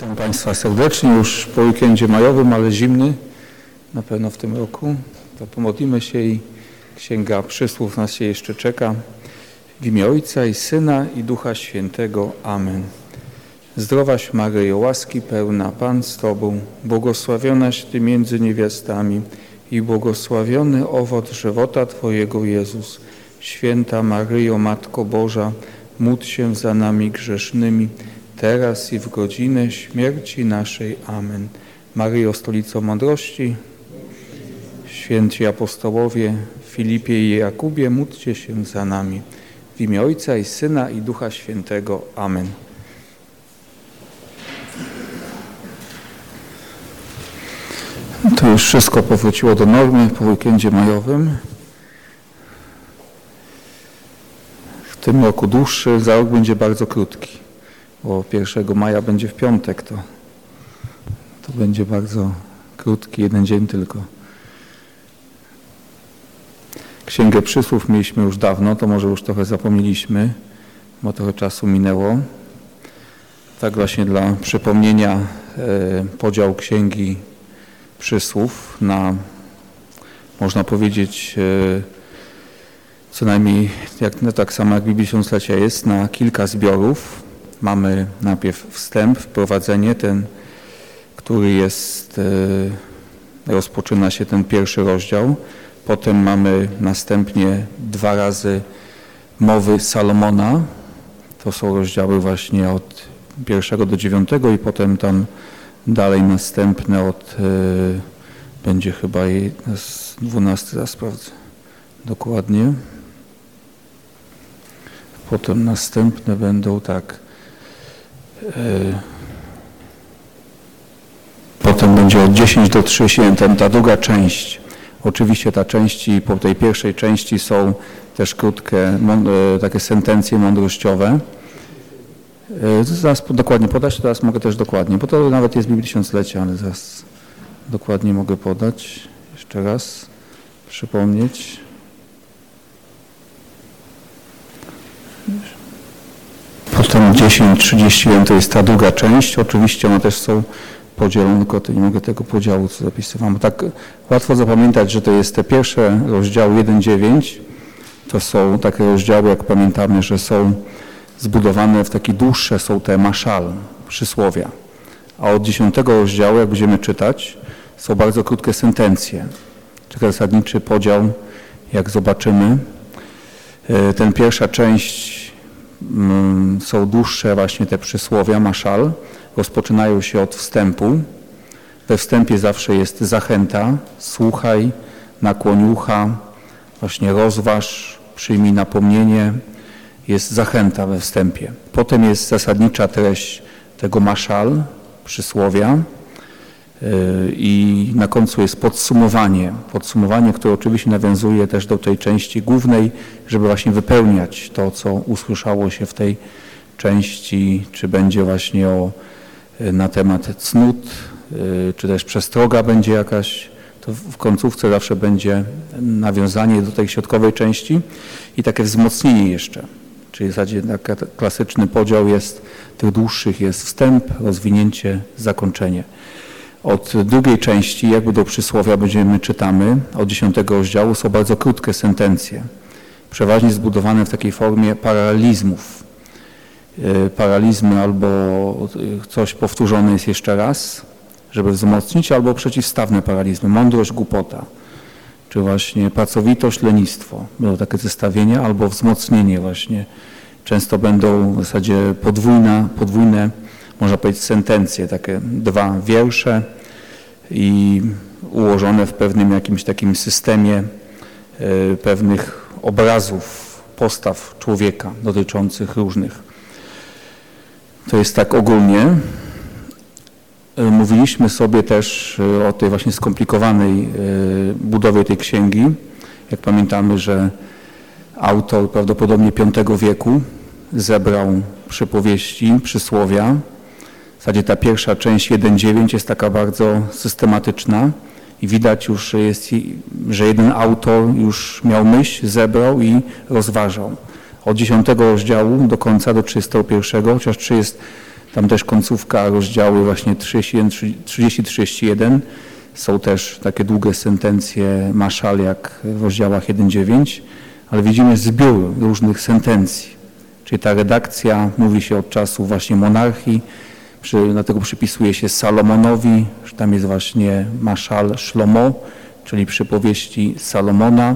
Witam Państwa serdecznie, już po weekendzie majowym, ale zimny na pewno w tym roku. To pomodlimy się i Księga Przysłów nas się jeszcze czeka. W imię Ojca i Syna i Ducha Świętego. Amen. Zdrowaś Maryjo, łaski pełna, Pan z Tobą, błogosławionaś Ty między niewiastami i błogosławiony owoc żywota Twojego Jezus. Święta Maryjo, Matko Boża, módl się za nami grzesznymi, teraz i w godzinę śmierci naszej. Amen. Maryjo, stolico mądrości, święci apostołowie, Filipie i Jakubie, módlcie się za nami. W imię Ojca i Syna i Ducha Świętego. Amen. To już wszystko powróciło do normy po weekendzie majowym. W tym roku dłuższy, za rok będzie bardzo krótki, bo 1 maja będzie w piątek, to, to będzie bardzo krótki, jeden dzień tylko. Księgę Przysłów mieliśmy już dawno, to może już trochę zapomnieliśmy, bo trochę czasu minęło. Tak właśnie dla przypomnienia e, podział Księgi Przysłów na, można powiedzieć, e, co najmniej jak, no tak samo jak Biblii Tysiąclecia jest, na kilka zbiorów. Mamy najpierw wstęp, wprowadzenie, ten, który jest, e, rozpoczyna się ten pierwszy rozdział. Potem mamy następnie dwa razy mowy Salomona. To są rozdziały właśnie od pierwszego do dziewiątego i potem tam dalej następne od, y, będzie chyba i dwunasty, raz sprawdzę dokładnie. Potem następne będą tak. Y, potem będzie od 10 do 37, ta druga część. Oczywiście ta części, po tej pierwszej części są też krótkie, takie sentencje mądrościowe. Zaraz dokładnie podać, teraz mogę też dokładnie, bo to nawet jest Biblii Tysiąclecia, ale zaraz dokładnie mogę podać. Jeszcze raz przypomnieć. Potem 10.31 to jest ta druga część. Oczywiście one też są podzielone, tylko nie mogę tego podziału, co zapisywałem. Tak łatwo zapamiętać, że to jest te pierwsze rozdziały 1.9. To są takie rozdziały, jak pamiętamy, że są zbudowane w takie dłuższe są te maszal, przysłowia. A od dziesiątego rozdziału, jak będziemy czytać, są bardzo krótkie sentencje. Czyli zasadniczy podział, jak zobaczymy. E, ten pierwsza część są dłuższe właśnie te przysłowia, maszal. Rozpoczynają się od wstępu. We wstępie zawsze jest zachęta, słuchaj, nakłoń ucha, właśnie rozważ, przyjmij napomnienie, jest zachęta we wstępie. Potem jest zasadnicza treść tego maszal, przysłowia i na końcu jest podsumowanie. Podsumowanie, które oczywiście nawiązuje też do tej części głównej, żeby właśnie wypełniać to, co usłyszało się w tej części, czy będzie właśnie o, yy, na temat cnót, yy, czy też przestroga będzie jakaś, to w końcówce zawsze będzie nawiązanie do tej środkowej części i takie wzmocnienie jeszcze. Czyli w zasadzie taki klasyczny podział jest, tych dłuższych jest wstęp, rozwinięcie, zakończenie. Od drugiej części, jakby do przysłowia będziemy czytamy, od dziesiątego rozdziału są bardzo krótkie sentencje, przeważnie zbudowane w takiej formie paralizmów. E, paralizmy albo coś powtórzone jest jeszcze raz, żeby wzmocnić, albo przeciwstawne paralizmy, mądrość, głupota czy właśnie pracowitość, lenistwo. Będą takie zestawienia albo wzmocnienie właśnie. Często będą w zasadzie podwójne, podwójne można powiedzieć sentencje, takie dwa wiersze i ułożone w pewnym jakimś takim systemie y, pewnych obrazów, postaw człowieka dotyczących różnych. To jest tak ogólnie. E, mówiliśmy sobie też e, o tej właśnie skomplikowanej e, budowie tej księgi. Jak pamiętamy, że autor prawdopodobnie V wieku zebrał przypowieści, przysłowia. W zasadzie ta pierwsza część 1.9 jest taka bardzo systematyczna i widać już, że, jest, że jeden autor już miał myśl, zebrał i rozważał. Od 10 rozdziału do końca, do 31, chociaż 30 Tam też końcówka, rozdziały właśnie 30-31 są też takie długie sentencje maszal jak w rozdziałach 1-9, ale widzimy zbiór różnych sentencji. Czyli ta redakcja mówi się od czasu właśnie monarchii, przy, dlatego przypisuje się Salomonowi, że tam jest właśnie maszal Szlomo, czyli przypowieści Salomona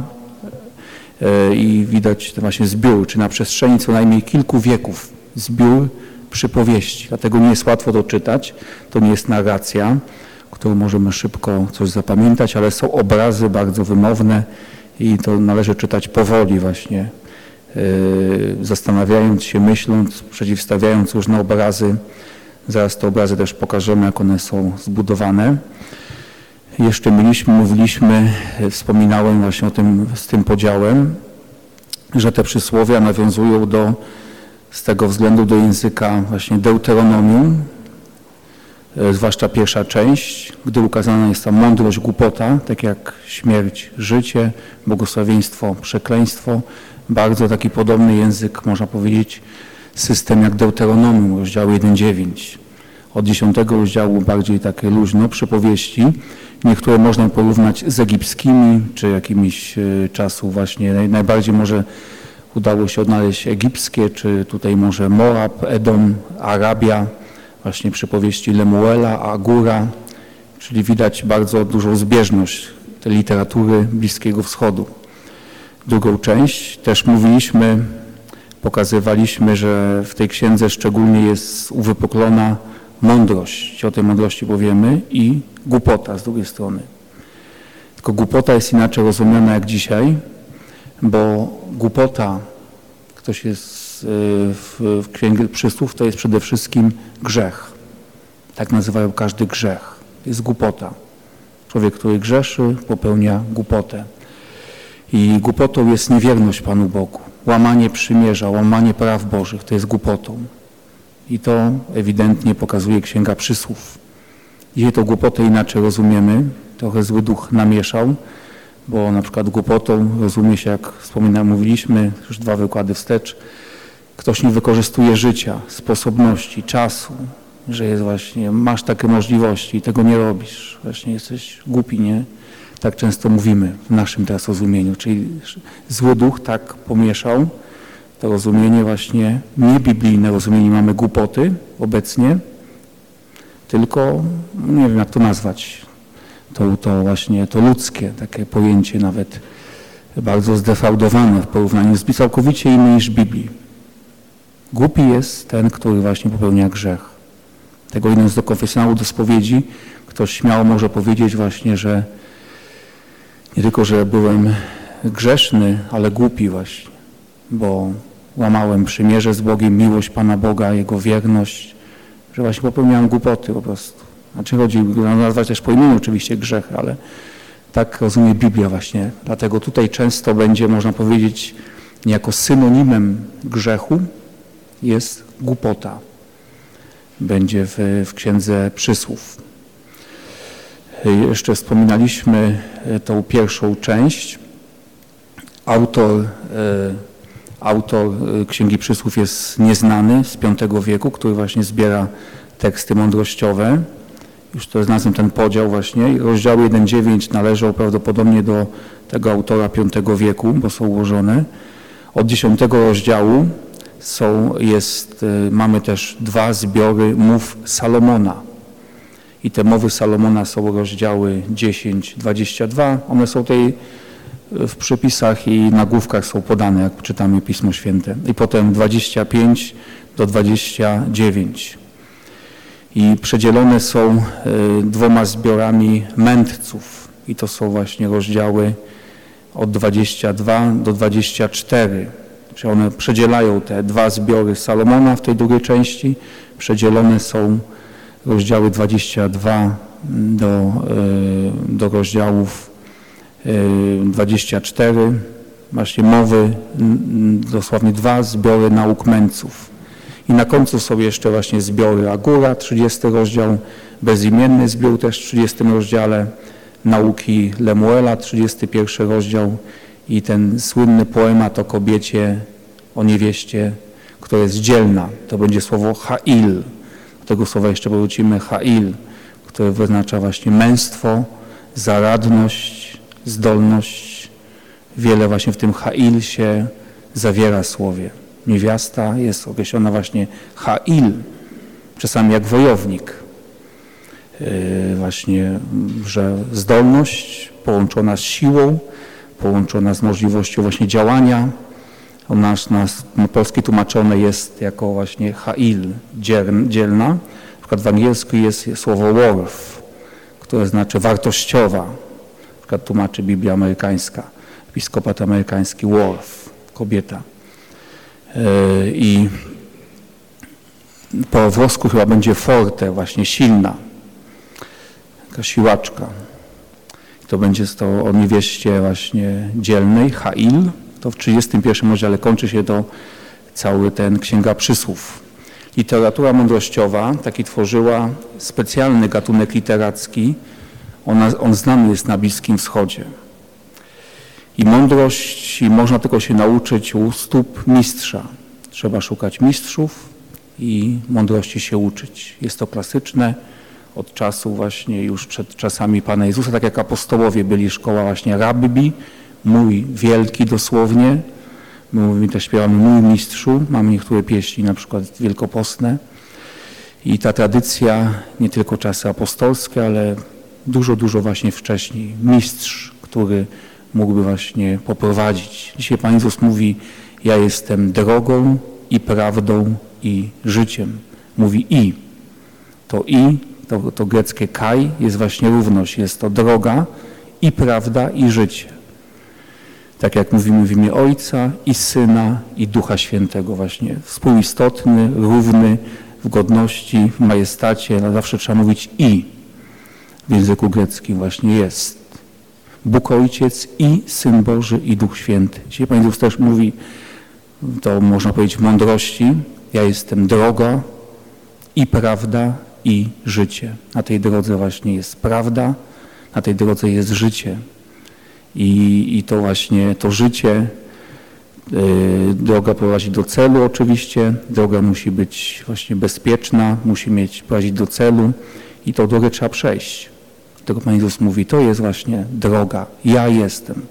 e, i widać ten właśnie zbiór, czy na przestrzeni co najmniej kilku wieków zbiór przypowieści. Dlatego nie jest łatwo to czytać, to nie jest narracja, którą możemy szybko coś zapamiętać, ale są obrazy bardzo wymowne i to należy czytać powoli właśnie, yy, zastanawiając się, myśląc, przeciwstawiając różne obrazy. Zaraz te obrazy też pokażemy, jak one są zbudowane. Jeszcze mieliśmy, mówiliśmy, wspominałem właśnie o tym, z tym podziałem, że te przysłowia nawiązują do, z tego względu do języka właśnie Deuteronomium, E, zwłaszcza pierwsza część, gdy ukazana jest ta mądrość, głupota, tak jak śmierć, życie, błogosławieństwo, przekleństwo. Bardzo taki podobny język, można powiedzieć, system jak Deuteronomium, rozdział 1.9. Od 10 rozdziału bardziej takie luźno, przypowieści. Niektóre można porównać z egipskimi, czy jakimiś e, czasu właśnie, najbardziej może udało się odnaleźć egipskie, czy tutaj może Moab, Edom, Arabia, właśnie przypowieści Lemuela, Agura, czyli widać bardzo dużą zbieżność tej literatury Bliskiego Wschodu. Drugą część też mówiliśmy, pokazywaliśmy, że w tej księdze szczególnie jest uwypuklona mądrość, o tej mądrości powiemy, i głupota z drugiej strony. Tylko głupota jest inaczej rozumiana jak dzisiaj, bo głupota, ktoś jest w, w Księdze Przysłów to jest przede wszystkim grzech. Tak nazywają każdy grzech. Jest głupota. Człowiek, który grzeszy, popełnia głupotę. I głupotą jest niewierność Panu Bogu. Łamanie przymierza, łamanie praw Bożych to jest głupotą. I to ewidentnie pokazuje Księga Przysłów. Dzisiaj to głupotę inaczej rozumiemy. Trochę zły duch namieszał, bo na przykład głupotą rozumie się, jak wspominałem, mówiliśmy, już dwa wykłady wstecz, ktoś nie wykorzystuje życia, sposobności, czasu, że jest właśnie, masz takie możliwości i tego nie robisz, właśnie jesteś głupi, nie? Tak często mówimy w naszym teraz rozumieniu, czyli zły duch tak pomieszał to rozumienie właśnie, niebiblijne rozumienie mamy głupoty obecnie, tylko nie wiem jak to nazwać, to, to właśnie to ludzkie takie pojęcie nawet bardzo zdefraudowane w porównaniu z całkowicie innym niż Biblii. Głupi jest ten, który właśnie popełnia grzech. Tego idąc do konfesjonału, do spowiedzi, ktoś śmiało może powiedzieć właśnie, że nie tylko, że byłem grzeszny, ale głupi właśnie, bo łamałem przymierze z Bogiem, miłość Pana Boga, Jego wierność, że właśnie popełniałem głupoty po prostu. Znaczy chodzi, nazwać też po imieniu oczywiście grzech, ale tak rozumie Biblia właśnie. Dlatego tutaj często będzie, można powiedzieć, niejako synonimem grzechu, jest głupota. Będzie w, w Księdze Przysłów. Jeszcze wspominaliśmy e, tą pierwszą część. Autor, e, autor e, Księgi Przysłów jest nieznany z V wieku, który właśnie zbiera teksty mądrościowe. Już to znalazłem ten podział właśnie. Rozdziały 1-9 należą prawdopodobnie do tego autora V wieku, bo są ułożone. Od 10 rozdziału są, jest, mamy też dwa zbiory mów Salomona. I te mowy Salomona są rozdziały 10, 22. One są tutaj y, w przypisach i nagłówkach są podane, jak czytamy Pismo Święte. I potem 25 do 29. I przedzielone są y, dwoma zbiorami mędrców. I to są właśnie rozdziały od 22 do 24 czy one przedzielają te dwa zbiory Salomona w tej drugiej części. Przedzielone są rozdziały 22 do, e, do rozdziałów 24. E, właśnie mowy, dosłownie dwa zbiory nauk męców. I na końcu są jeszcze właśnie zbiory Agura, 30 rozdział, bezimienny zbiór też w 30 rozdziale, nauki Lemuela, 31 rozdział i ten słynny poemat o kobiecie, o niewieście, która jest dzielna. To będzie słowo ha'il. Do tego słowa jeszcze wrócimy Hail, które wyznacza właśnie męstwo, zaradność, zdolność. Wiele właśnie w tym Hail się zawiera słowie. Niewiasta jest określona właśnie Hail, czasami jak wojownik. Yy, właśnie, że zdolność połączona z siłą, połączona z możliwością właśnie działania. Na polski tłumaczone jest jako właśnie Hail, dzielna. Na przykład w angielsku jest słowo worth, które znaczy wartościowa. Na przykład tłumaczy Biblia amerykańska, episkopat amerykański worth, kobieta. Yy, I po włosku chyba będzie forte, właśnie silna, taka siłaczka. To będzie to o niewieście właśnie dzielnej, Hail. To w 31 rozdziale kończy się to cały ten Księga Przysłów. Literatura mądrościowa taki tworzyła specjalny gatunek literacki. Ona, on znany jest na Bliskim Wschodzie. I mądrość i można tylko się nauczyć u stóp mistrza. Trzeba szukać mistrzów i mądrości się uczyć. Jest to klasyczne od czasu właśnie już przed czasami Pana Jezusa, tak jak apostołowie byli szkoła właśnie rabbi, mój wielki dosłownie. My mówimy też śpiewamy mój mistrzu, mamy niektóre pieśni na przykład wielkopostne. I ta tradycja, nie tylko czasy apostolskie, ale dużo, dużo właśnie wcześniej. Mistrz, który mógłby właśnie poprowadzić. Dzisiaj Pan Jezus mówi, ja jestem drogą i prawdą i życiem. Mówi i. To i, to, to greckie kaj jest właśnie równość. Jest to droga i prawda i życie. Tak jak mówimy w imię Ojca i Syna i Ducha Świętego właśnie. Współistotny, równy w godności, w majestacie, ale zawsze trzeba mówić i. W języku greckim właśnie jest. Bóg Ojciec i Syn Boży i Duch Święty. Dzisiaj Pan Jezus też mówi, to można powiedzieć mądrości, ja jestem droga i prawda i życie. Na tej drodze właśnie jest prawda, na tej drodze jest życie. I, i to właśnie to życie, yy, droga prowadzi do celu oczywiście, droga musi być właśnie bezpieczna, musi mieć prowadzić do celu i tą drogę trzeba przejść. Dlatego Pan Jezus mówi, to jest właśnie droga, ja jestem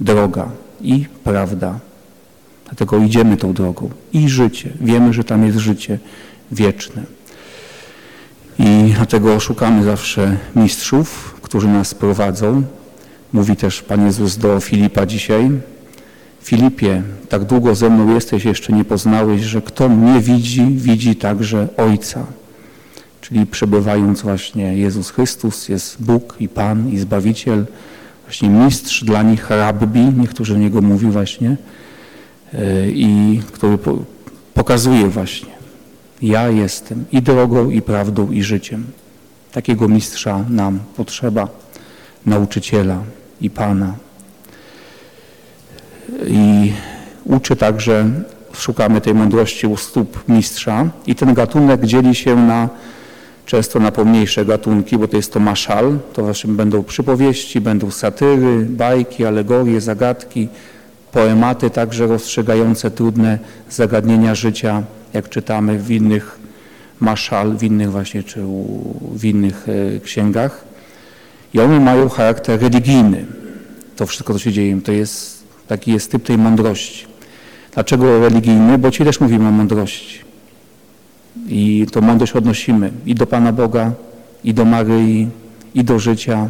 droga i prawda. Dlatego idziemy tą drogą i życie. Wiemy, że tam jest życie wieczne. I dlatego szukamy zawsze mistrzów, którzy nas prowadzą. Mówi też Pan Jezus do Filipa dzisiaj. Filipie, tak długo ze mną jesteś, jeszcze nie poznałeś, że kto mnie widzi, widzi także Ojca. Czyli przebywając właśnie Jezus Chrystus, jest Bóg i Pan i Zbawiciel, właśnie mistrz dla nich, rabbi, niektórzy Niego mówi właśnie, e, i który pokazuje właśnie, ja jestem i drogą, i prawdą, i życiem. Takiego mistrza nam potrzeba, nauczyciela i Pana. I uczy także, szukamy tej mądrości u stóp mistrza i ten gatunek dzieli się na często na pomniejsze gatunki, bo to jest to maszal, to właśnie będą przypowieści, będą satyry, bajki, alegorie, zagadki, poematy także rozstrzygające trudne zagadnienia życia, jak czytamy w innych maszal, w innych właśnie, czy w innych e, księgach. I one mają charakter religijny. To wszystko, co się dzieje, to jest, taki jest typ tej mądrości. Dlaczego religijny? Bo ci też mówimy o mądrości. I to mądrość odnosimy i do Pana Boga, i do Maryi, i do życia,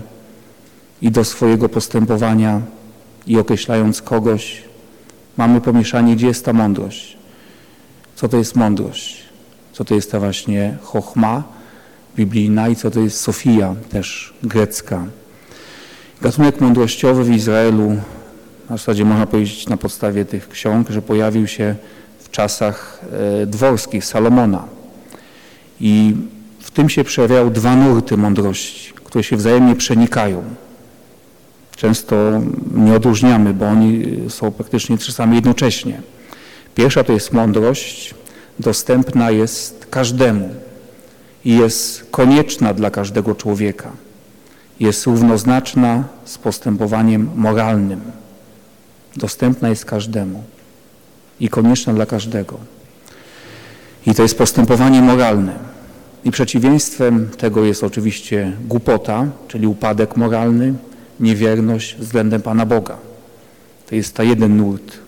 i do swojego postępowania, i określając kogoś, mamy pomieszanie, gdzie jest ta mądrość. Co to jest mądrość? Co to jest ta właśnie chochma biblijna i co to jest Sofia, też grecka. Gatunek mądrościowy w Izraelu, w zasadzie można powiedzieć na podstawie tych ksiąg, że pojawił się w czasach e, dworskich Salomona. I w tym się przejawiają dwa nurty mądrości, które się wzajemnie przenikają. Często nie odróżniamy, bo oni są praktycznie czasami jednocześnie. Pierwsza to jest mądrość, dostępna jest każdemu i jest konieczna dla każdego człowieka. Jest równoznaczna z postępowaniem moralnym. Dostępna jest każdemu i konieczna dla każdego. I to jest postępowanie moralne. I przeciwieństwem tego jest oczywiście głupota, czyli upadek moralny, niewierność względem Pana Boga. To jest ta jeden nurt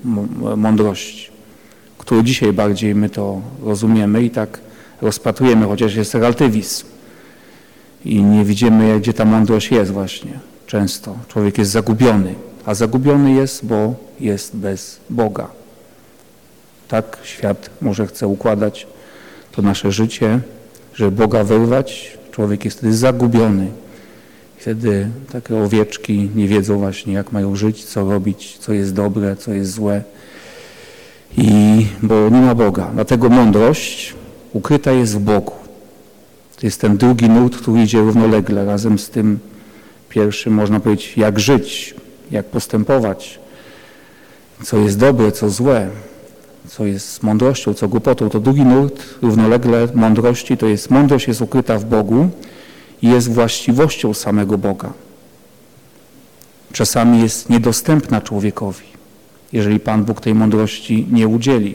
mądrości, który dzisiaj bardziej my to rozumiemy i tak rozpatrujemy, chociaż jest relatywizm. I nie widzimy, gdzie ta mądrość jest właśnie. Często człowiek jest zagubiony, a zagubiony jest, bo jest bez Boga. Tak świat może chce układać to nasze życie, żeby Boga wyrwać. Człowiek jest wtedy zagubiony. Wtedy takie owieczki nie wiedzą właśnie, jak mają żyć, co robić, co jest dobre, co jest złe. I bo nie ma Boga. Dlatego mądrość ukryta jest w Bogu. To jest ten drugi nurt, który idzie równolegle razem z tym pierwszym, można powiedzieć, jak żyć, jak postępować, co jest dobre, co złe, co jest mądrością, co głupotą. To drugi nurt równolegle mądrości to jest mądrość jest ukryta w Bogu i jest właściwością samego Boga. Czasami jest niedostępna człowiekowi, jeżeli Pan Bóg tej mądrości nie udzieli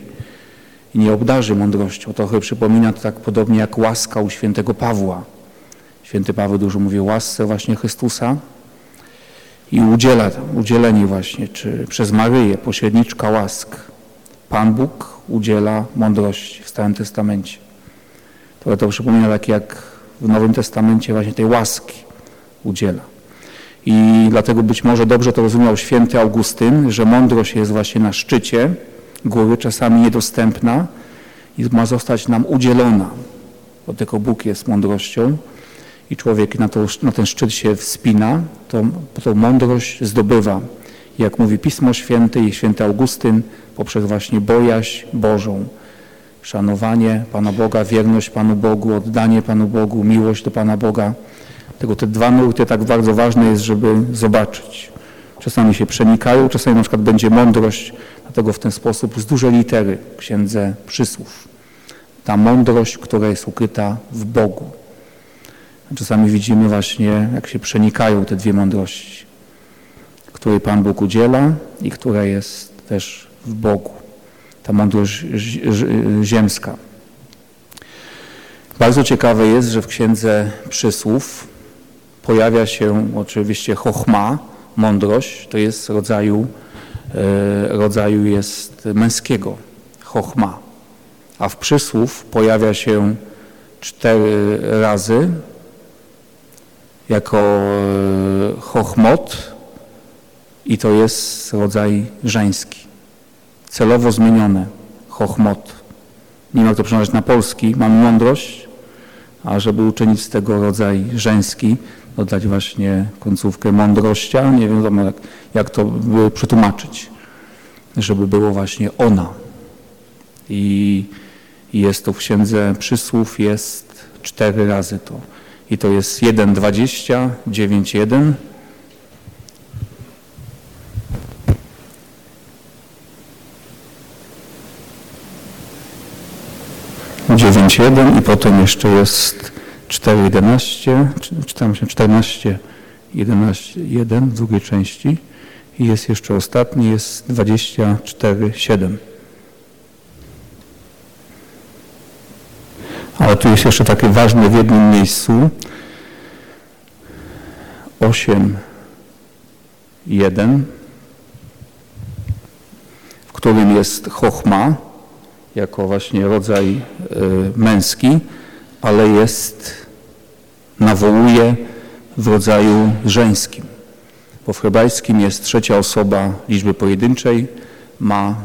i nie obdarzy mądrością. Trochę przypomina to tak podobnie jak łaska u świętego Pawła. Święty Paweł dużo mówi o łasce właśnie Chrystusa i udziela, udzielenie właśnie, czy przez Maryję, pośredniczka łask. Pan Bóg udziela mądrości w Starym Testamencie. To, to przypomina tak jak w Nowym Testamencie właśnie tej łaski udziela. I dlatego być może dobrze to rozumiał święty Augustyn, że mądrość jest właśnie na szczycie góry, czasami niedostępna i ma zostać nam udzielona, bo tylko Bóg jest mądrością i człowiek na, to, na ten szczyt się wspina, to, to mądrość zdobywa. Jak mówi Pismo Święte i święty Augustyn, poprzez właśnie bojaźń Bożą, szanowanie Pana Boga, wierność Panu Bogu, oddanie Panu Bogu, miłość do Pana Boga. Tego te dwa nurty tak bardzo ważne jest, żeby zobaczyć. Czasami się przenikają, czasami na przykład będzie mądrość, dlatego w ten sposób z dużej litery księdze przysłów. Ta mądrość, która jest ukryta w Bogu. Czasami widzimy właśnie, jak się przenikają te dwie mądrości, której Pan Bóg udziela i która jest też w Bogu. Ta mądrość ziemska. Bardzo ciekawe jest, że w Księdze Przysłów pojawia się oczywiście chochma, mądrość, to jest rodzaju, rodzaju jest męskiego, chochma. A w przysłów pojawia się cztery razy jako e, chochmot i to jest rodzaj żeński. Celowo zmienione chochmot. Nie ma to przełożyć na polski. Mam mądrość, a żeby uczynić z tego rodzaj żeński, dodać właśnie końcówkę mądrościa. Nie wiadomo jak, jak to przetłumaczyć, żeby było właśnie ona. I, I jest to w księdze przysłów, jest cztery razy to i to jest 1,20, 9,1. Dziewięć jeden i potem jeszcze jest cztery jedenaście, czytam się czternaście, jedenaście, jeden w drugiej części i jest jeszcze ostatni, jest dwadzieścia cztery, siedem. Ale tu jest jeszcze takie ważne w jednym miejscu. 8, 1, w którym jest chochma, jako właśnie rodzaj y, męski, ale jest, nawołuje w rodzaju żeńskim. Bo w hebrajskim jest trzecia osoba liczby pojedynczej, ma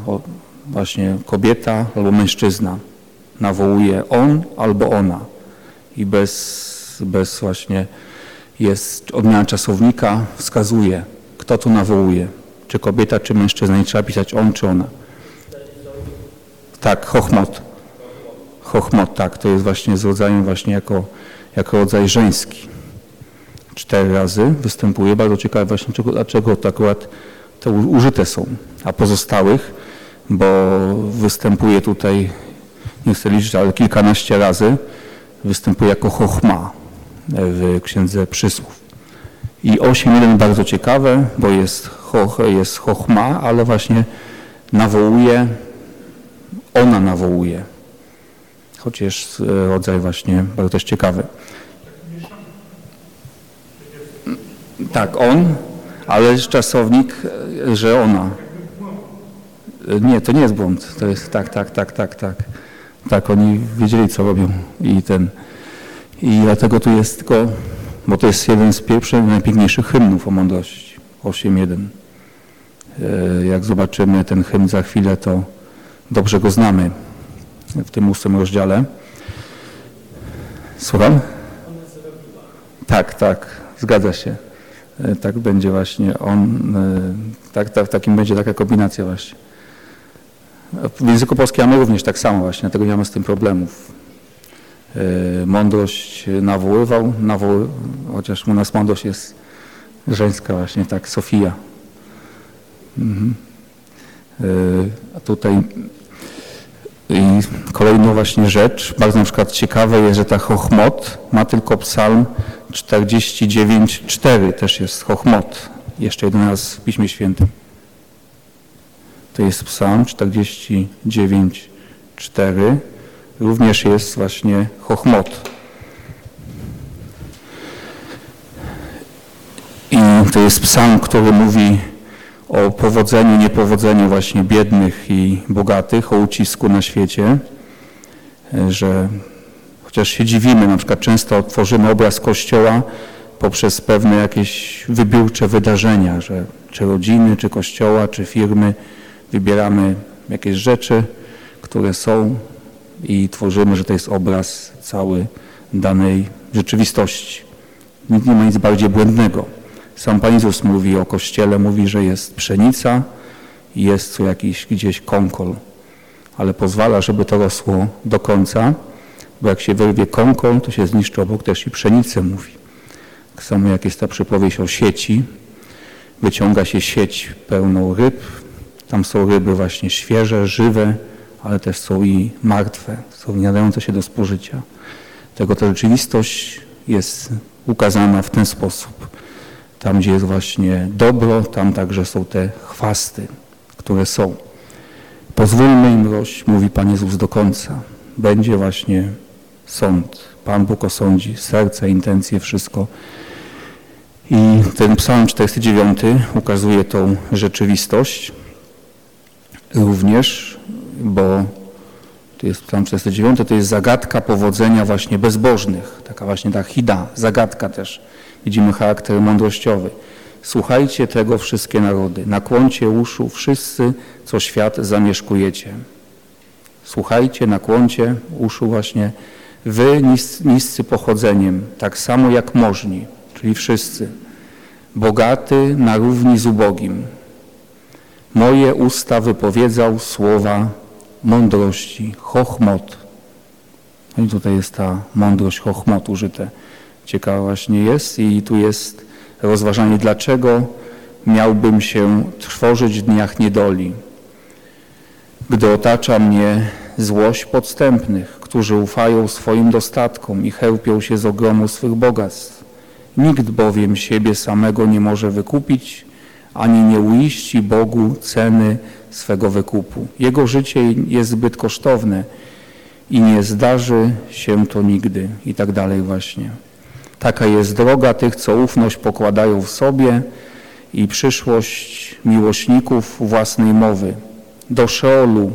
właśnie kobieta albo mężczyzna nawołuje on albo ona i bez, bez właśnie jest odmiana czasownika, wskazuje, kto tu nawołuje, czy kobieta, czy mężczyzna, nie trzeba pisać on, czy ona. Tak, chochmot. Chochmot, tak, to jest właśnie z rodzajem właśnie jako, jako rodzaj żeński. Cztery razy występuje, bardzo ciekawe właśnie, dlaczego, dlaczego to akurat te użyte są, a pozostałych, bo występuje tutaj nie chcę liczyć, ale kilkanaście razy występuje jako chochma w Księdze Przysłów. I 8.1 bardzo ciekawe, bo jest, choch, jest chochma, ale właśnie nawołuje, ona nawołuje. Jest e, rodzaj właśnie bardzo też ciekawy. Tak, on, ale czasownik, e, że ona. E, Nie, to nie jest błąd. To jest tak, tak, tak, tak, tak. Tak, oni wiedzieli, co robią i ten. I dlatego tu jest tylko, bo to jest jeden z pierwszych, najpiękniejszych hymnów o mądrości. 8.1. E, Jak zobaczymy ten hymn za chwilę, to dobrze go znamy w tym ósmym rozdziale. Słucham? Tak, tak, zgadza się. E, Tak będzie właśnie on, e, tak, tak, takim będzie taka kombinacja właśnie. W języku polskim mamy również tak samo właśnie, dlatego nie mamy z tym problemów. E, Mądrość nawoływał, nawoły, chociaż u nas mądrość jest żeńska właśnie, tak, Sofia. Mhm. Tutaj i kolejną właśnie rzecz, bardzo na przykład ciekawe jest, że ta chochmot ma tylko psalm 49,4, też jest chochmot, jeszcze jeden raz w Piśmie Świętym. To jest psalm 49,4, również jest właśnie chochmot. I to jest psalm, który mówi o powodzeniu, niepowodzeniu właśnie biednych i bogatych, o ucisku na świecie, e, że chociaż się dziwimy, na przykład często tworzymy obraz Kościoła poprzez pewne jakieś wybiórcze wydarzenia, że czy rodziny, czy Kościoła, czy firmy wybieramy jakieś rzeczy, które są i tworzymy, że to jest obraz cały danej rzeczywistości. Nikt nie ma nic bardziej błędnego. Sam Pan Jezus mówi o Kościele, mówi, że jest pszenica i jest tu jakiś gdzieś kąkol, ale pozwala, żeby to rosło do końca, bo jak się wyrwie kąkol, to się zniszczy obok też i pszenicę, mówi. Tak samo jak jest ta przypowieść o sieci, wyciąga się sieć pełną ryb, tam są ryby właśnie świeże, żywe, ale też są i martwe, są nie się do spożycia. Tego ta rzeczywistość jest ukazana w ten sposób. Tam, gdzie jest właśnie dobro, tam także są te chwasty, które są. Pozwólmy im rość, mówi Pan Jezus do końca. Będzie właśnie sąd. Pan Bóg osądzi serce, intencje, wszystko. I ten psalm 49 ukazuje tą rzeczywistość również, bo to jest psalm 49, to jest zagadka powodzenia właśnie bezbożnych. Taka właśnie ta hida, zagadka też. Widzimy charakter mądrościowy. Słuchajcie tego wszystkie narody, nakłoncie uszu wszyscy, co świat zamieszkujecie. Słuchajcie, nakłoncie uszu właśnie wy nis, niscy pochodzeniem, tak samo jak możni, czyli wszyscy. Bogaty na równi z ubogim. Moje usta wypowiedzał słowa mądrości, chochmot. No i tutaj jest ta mądrość chochmot użyte. Ciekawa właśnie jest i tu jest rozważanie, dlaczego miałbym się trwożyć w dniach niedoli, gdy otacza mnie złość podstępnych, którzy ufają swoim dostatkom i chełpią się z ogromu swych bogactw. Nikt bowiem siebie samego nie może wykupić, ani nie uiści Bogu ceny swego wykupu. Jego życie jest zbyt kosztowne i nie zdarzy się to nigdy i tak dalej właśnie. Taka jest droga tych, co ufność pokładają w sobie i przyszłość miłośników własnej mowy. Do Szeolu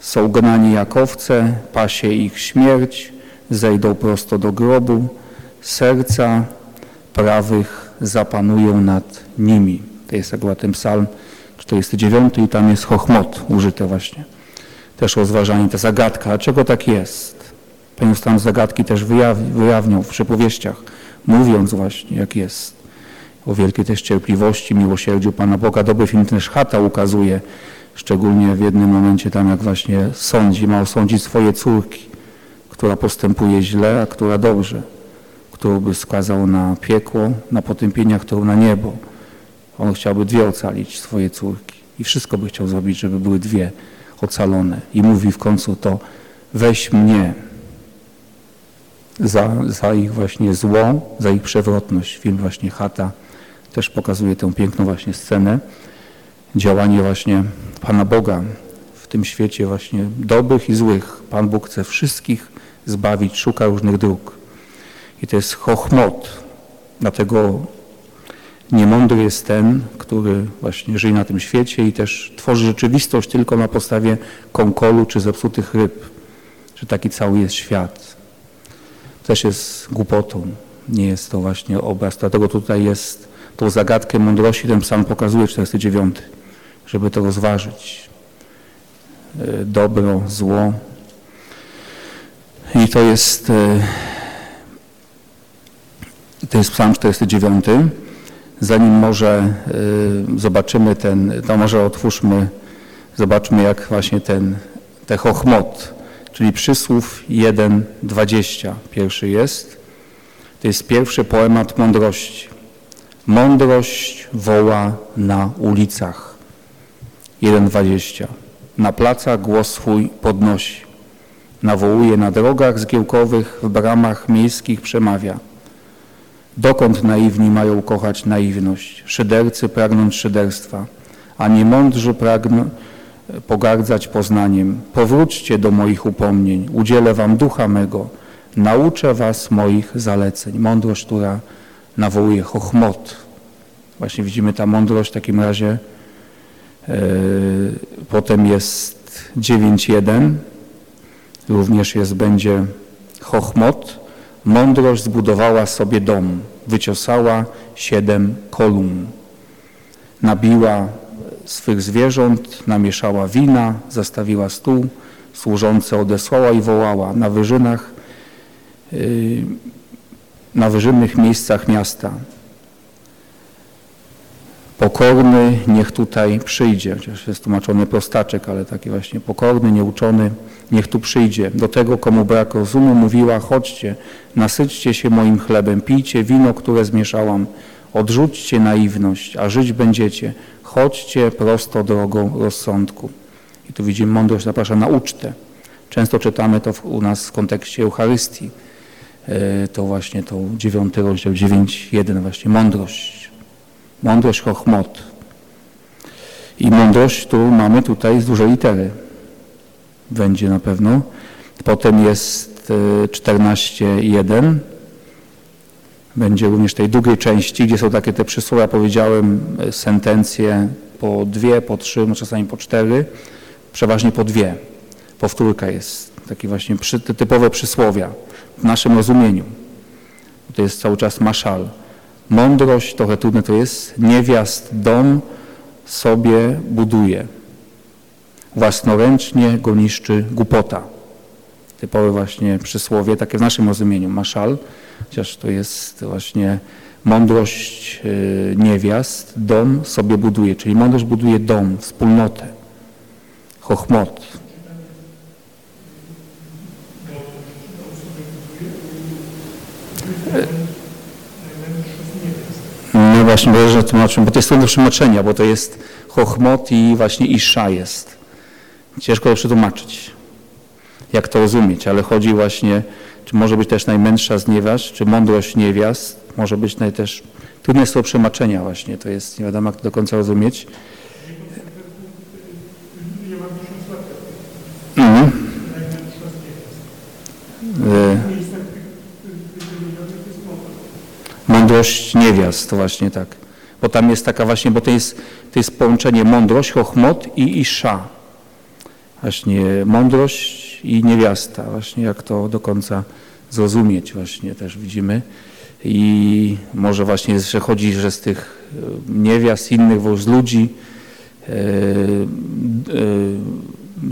są gnani jak owce, pasie ich śmierć, zejdą prosto do grobu, serca prawych zapanują nad nimi. To jest akurat ten psalm 49 i tam jest chochmot użyte właśnie. Też rozważanie, ta zagadka, dlaczego tak jest? Pan tam zagadki też wyjawniał w przypowieściach, mówiąc właśnie jak jest. O wielkiej też cierpliwości, miłosierdziu Pana Boga. Dobry film też Chata ukazuje, szczególnie w jednym momencie tam jak właśnie sądzi, ma osądzić swoje córki, która postępuje źle, a która dobrze, którą by skazał na piekło, na potępienia, którą na niebo. On chciałby dwie ocalić, swoje córki. I wszystko by chciał zrobić, żeby były dwie ocalone. I mówi w końcu to, weź mnie za, za ich właśnie zło, za ich przewrotność. Film właśnie Chata też pokazuje tę piękną właśnie scenę, działanie właśnie Pana Boga w tym świecie właśnie dobrych i złych. Pan Bóg chce wszystkich zbawić, szuka różnych dróg. I to jest chochmot. Dlatego niemądry jest ten, który właśnie żyje na tym świecie i też tworzy rzeczywistość tylko na podstawie konkolu czy zepsutych ryb. Że taki cały jest świat. Też jest głupotą. Nie jest to właśnie obraz. Dlatego tutaj jest tą zagadkę mądrości ten psalm pokazuje 49, żeby to rozważyć. E, dobro, zło. I to jest e, to jest psalm 49. Zanim może y, zobaczymy ten, to może otwórzmy, zobaczmy jak właśnie ten, te chochmot, czyli przysłów 1.20 pierwszy jest. To jest pierwszy poemat mądrości. Mądrość woła na ulicach. 1.20. Na placach głos swój podnosi. Nawołuje na drogach zgiełkowych, w bramach miejskich przemawia. Dokąd naiwni mają kochać naiwność? Szydercy pragnąć szyderstwa, a nie mądrzy pragną pogardzać poznaniem. Powróćcie do moich upomnień, udzielę wam ducha mego, nauczę was moich zaleceń. Mądrość, która nawołuje chochmot. Właśnie widzimy ta mądrość w takim razie. Yy, potem jest 9.1, również jest, będzie chochmot, Mądrość zbudowała sobie dom, wyciosała siedem kolumn. Nabiła swych zwierząt, namieszała wina, zastawiła stół, służące odesłała i wołała na wyżynach, yy, na wyżynnych miejscach miasta. Pokorny niech tutaj przyjdzie, chociaż jest tłumaczony prostaczek, ale taki właśnie pokorny, nieuczony, niech tu przyjdzie. Do tego, komu brak rozumu, mówiła, chodźcie, nasyćcie się moim chlebem, pijcie wino, które zmieszałam, odrzućcie naiwność, a żyć będziecie. Chodźcie prosto drogą rozsądku. I tu widzimy, mądrość zaprasza na ucztę. Często czytamy to u nas w kontekście Eucharystii. E, to właśnie to dziewiąty rozdział, 9.1 właśnie, mądrość. Mądrość chochmot. I mądrość tu mamy tutaj z dużej litery będzie na pewno. Potem jest 14.1. Będzie również tej drugiej części, gdzie są takie te przysłowa, powiedziałem, e, sentencje po dwie, po trzy, no czasami po cztery, przeważnie po dwie. Powtórka jest, takie właśnie przy, typowe przysłowia w naszym rozumieniu. To jest cały czas maszal. Mądrość, trochę trudne to jest, niewiast dom sobie buduje własnoręcznie go niszczy głupota. Typowe właśnie przysłowie, takie w naszym rozumieniu, maszal, chociaż to jest właśnie mądrość y, niewiast, dom sobie buduje, czyli mądrość buduje dom, wspólnotę, chochmot. No właśnie, bo, tłumaczę, bo to jest trudne przetłumaczenia, bo to jest chochmot i właśnie isza jest. Ciężko to przetłumaczyć, jak to rozumieć, ale chodzi właśnie, czy może być też najmędsza z niewiast, czy mądrość niewiast, może być też, trudne jest to przemaczenia właśnie, to jest nie wiadomo jak do końca rozumieć. Mhm. E, mądrość niewiast, to właśnie tak. Bo tam jest taka właśnie, bo to jest, to jest połączenie mądrość, chochmot i isza właśnie mądrość i niewiasta, właśnie jak to do końca zrozumieć właśnie też widzimy. I może właśnie, że chodzi, że z tych e, niewiast, innych z ludzi e, e,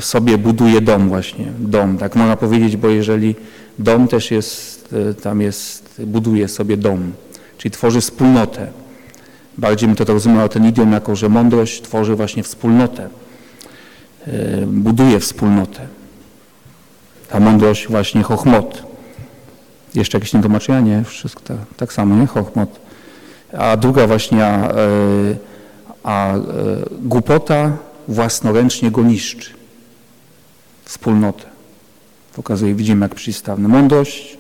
sobie buduje dom właśnie, dom, tak można powiedzieć, bo jeżeli dom też jest, tam jest, buduje sobie dom, czyli tworzy wspólnotę. Bardziej mi to rozumiał ten idiom jako, że mądrość tworzy właśnie wspólnotę. E, buduje wspólnotę. Ta mądrość właśnie chochmot. Jeszcze jakieś nietłumaczenia? Nie, wszystko tak, tak samo, nie? Chochmot. A druga właśnie, a, e, a e, głupota własnoręcznie go niszczy. Wspólnotę. Pokazuje, widzimy jak przystawne. Mądrość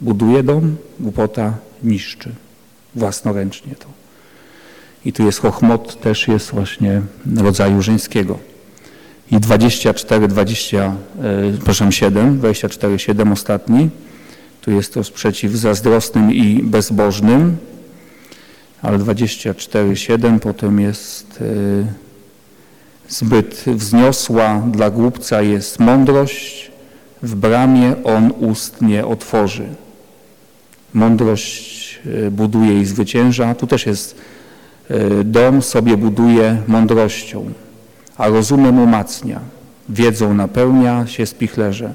buduje dom, głupota niszczy własnoręcznie to. I tu jest chochmot, też jest właśnie rodzaju żeńskiego i 24, 20, e, przepraszam, 7, 24, 7 ostatni. Tu jest to sprzeciw zazdrosnym i bezbożnym, ale 24, 7 potem jest e, zbyt wzniosła dla głupca jest mądrość, w bramie on ust nie otworzy. Mądrość e, buduje i zwycięża. Tu też jest dom sobie buduje mądrością a rozumem umacnia. Wiedzą napełnia się spichlerze,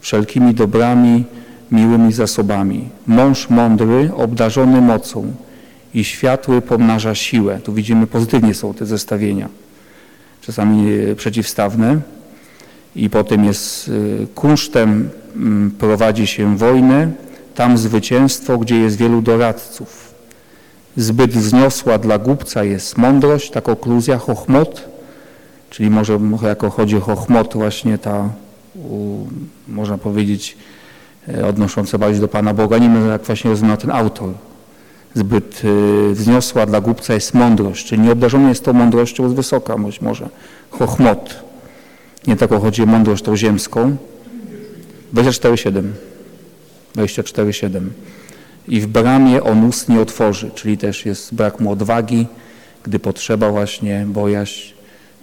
wszelkimi dobrami, miłymi zasobami. Mąż mądry, obdarzony mocą i światły pomnaża siłę. Tu widzimy, pozytywnie są te zestawienia, czasami e, przeciwstawne. I potem jest e, kunsztem mm, prowadzi się wojnę, tam zwycięstwo, gdzie jest wielu doradców. Zbyt wzniosła dla głupca jest mądrość, tak okluzja, chochmot, Czyli może jako chodzi o chochmot właśnie ta, u, można powiedzieć, odnosząca bardziej do Pana Boga, nie wiem jak właśnie rozumie ten autor. Zbyt y, wzniosła dla głupca jest mądrość, czyli nieobdarzony jest tą mądrością z wysoka, być może. Chochmot. Nie tylko chodzi o mądrość tą ziemską. 24,7. 24,7. I w bramie on ust nie otworzy, czyli też jest brak mu odwagi, gdy potrzeba właśnie bojaźń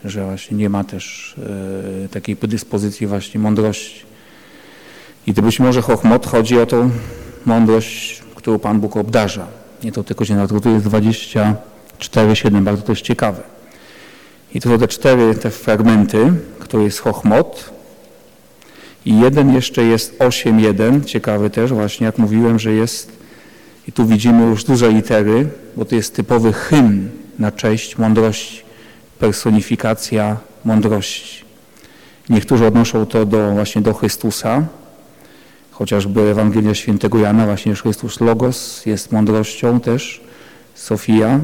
że właśnie nie ma też e, takiej predyspozycji właśnie mądrości. I to być może chochmot chodzi o tą mądrość, którą Pan Bóg obdarza. Nie to tylko się to jest 24,7, bardzo to jest ciekawe. I to są te cztery te fragmenty, które jest chochmot. I jeden jeszcze jest 8.1, ciekawy też właśnie, jak mówiłem, że jest, i tu widzimy już duże litery, bo to jest typowy hymn na cześć mądrości personifikacja mądrości. Niektórzy odnoszą to do, właśnie do Chrystusa, chociażby Ewangelia Świętego Jana, właśnie Chrystus Logos jest mądrością też, Sofia.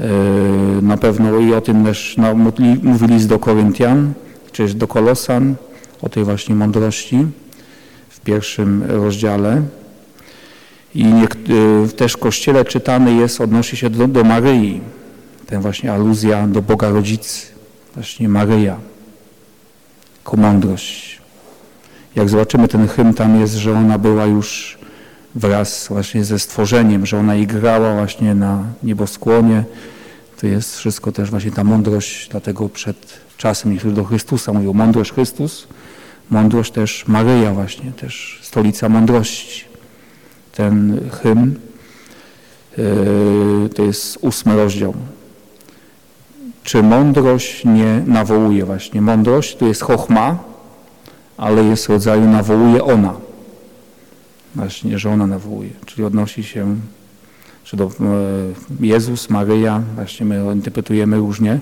E, na pewno i o tym też no, mówi do Koryntian, czy do Kolosan, o tej właśnie mądrości w pierwszym rozdziale. I e, też w Kościele czytany jest, odnosi się do, do Maryi, ten właśnie aluzja do Boga Rodzicy, właśnie Maryja, jako mądrość. Jak zobaczymy ten hymn, tam jest, że ona była już wraz właśnie ze stworzeniem, że ona igrała właśnie na nieboskłonie. To jest wszystko też właśnie ta mądrość, dlatego przed czasem niektórzy do Chrystusa mówią mądrość Chrystus, mądrość też Maryja właśnie, też stolica mądrości. Ten hymn yy, to jest ósmy rozdział czy mądrość nie nawołuje właśnie. Mądrość to jest chochma, ale jest rodzaju nawołuje ona. Właśnie, że ona nawołuje, czyli odnosi się czy do e, Jezus, Maryja, właśnie my interpretujemy różnie.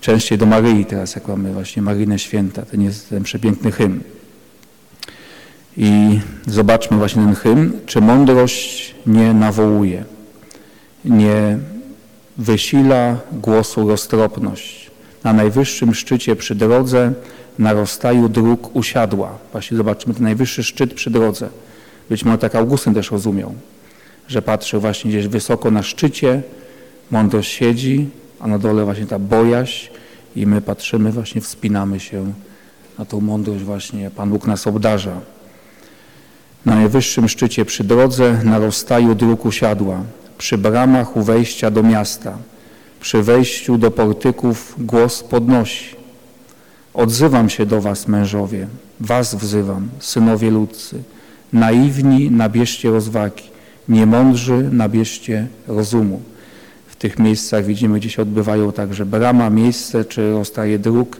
Częściej do Maryi teraz, jak mamy właśnie Marynę Święta, ten jest ten przepiękny hymn. I zobaczmy właśnie ten hymn, czy mądrość nie nawołuje, nie wysila głosu roztropność. Na najwyższym szczycie przy drodze, na rozstaju dróg usiadła. Właśnie zobaczmy ten najwyższy szczyt przy drodze. Być może tak Augustyn też rozumiał, że patrzy właśnie gdzieś wysoko na szczycie, mądrość siedzi, a na dole właśnie ta bojaźń i my patrzymy, właśnie wspinamy się na tą mądrość właśnie Pan Bóg nas obdarza. Na najwyższym szczycie przy drodze, na rozstaju dróg usiadła przy bramach u wejścia do miasta, przy wejściu do portyków głos podnosi. Odzywam się do was, mężowie, was wzywam, synowie ludzcy. Naiwni nabierzcie rozwagi, niemądrzy nabierzcie rozumu. W tych miejscach widzimy, gdzie się odbywają także brama, miejsce czy rozstaje dróg,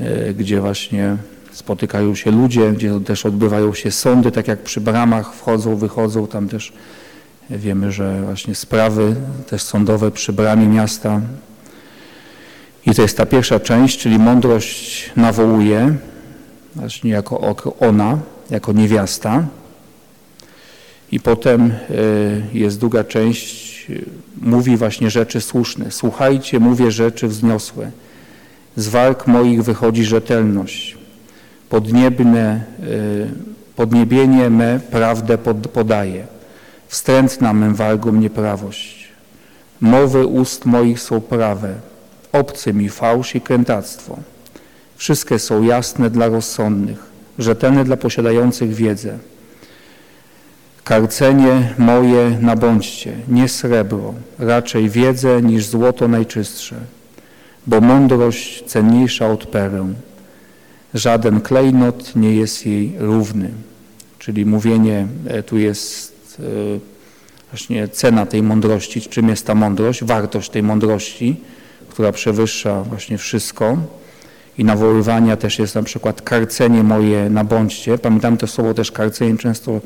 e, gdzie właśnie spotykają się ludzie, gdzie też odbywają się sądy, tak jak przy bramach wchodzą, wychodzą, tam też Wiemy, że właśnie sprawy też sądowe przy bramie miasta. I to jest ta pierwsza część, czyli mądrość nawołuje, właśnie jako ona, jako niewiasta. I potem e, jest druga część, mówi właśnie rzeczy słuszne. Słuchajcie, mówię rzeczy wzniosłe. Z walk moich wychodzi rzetelność. Podniebne, e, podniebienie me prawdę podaje wstrętna mym wargom nieprawość. Mowy ust moich są prawe, obcy mi fałsz i krętactwo. Wszystkie są jasne dla rozsądnych, rzetelne dla posiadających wiedzę. Karcenie moje nabądźcie, nie srebro, raczej wiedzę niż złoto najczystsze, bo mądrość cenniejsza od pereł. Żaden klejnot nie jest jej równy. Czyli mówienie, e, tu jest e, właśnie cena tej mądrości, czym jest ta mądrość, wartość tej mądrości, która przewyższa właśnie wszystko. I nawoływania też jest na przykład karcenie moje na bądźcie. Pamiętam to słowo też karcenie często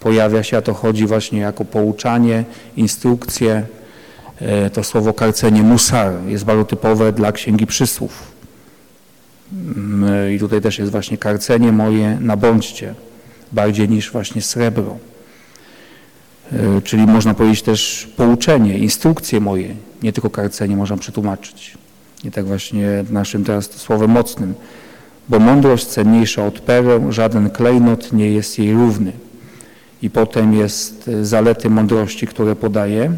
pojawia się, a to chodzi właśnie jako pouczanie, instrukcje. E, to słowo karcenie musar jest bardzo typowe dla Księgi Przysłów. Mm, I tutaj też jest właśnie karcenie moje na bądźcie, bardziej niż właśnie srebro. E, czyli można powiedzieć też pouczenie, instrukcje moje, nie tylko karcenie można przetłumaczyć. Nie tak właśnie naszym teraz słowem mocnym. Bo mądrość cenniejsza od pereł, żaden klejnot nie jest jej równy. I potem jest e, zalety mądrości, które podaje.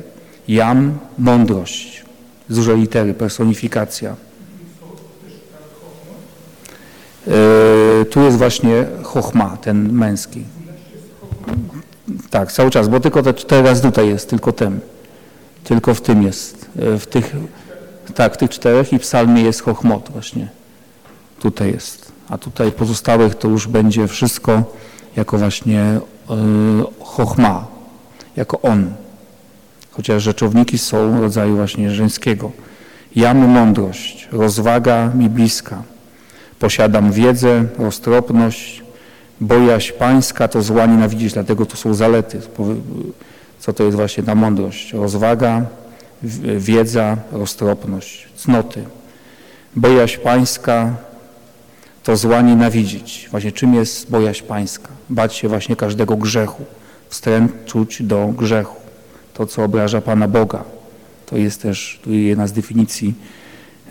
Jam, mądrość. Z dużej litery, personifikacja. E, tu jest właśnie chochma, ten męski. Tak, cały czas, bo tylko te teraz tutaj jest, tylko ten. Tylko w tym jest. E, w tych, tak, w tych czterech i w psalmie jest chochmot właśnie. Tutaj jest. A tutaj pozostałych to już będzie wszystko jako właśnie y, chochma, jako on. Chociaż rzeczowniki są rodzaju właśnie żeńskiego. Jam mądrość, rozwaga mi bliska. Posiadam wiedzę, roztropność, bojaźń pańska to zła nienawidzić, dlatego tu są zalety. Co to jest właśnie ta mądrość? Rozwaga, wiedza, roztropność, cnoty. Bojaźń pańska to zła nienawidzić. Właśnie czym jest bojaźń pańska? Bać się właśnie każdego grzechu, wstręt czuć do grzechu. To, co obraża Pana Boga. To jest też tu jedna z definicji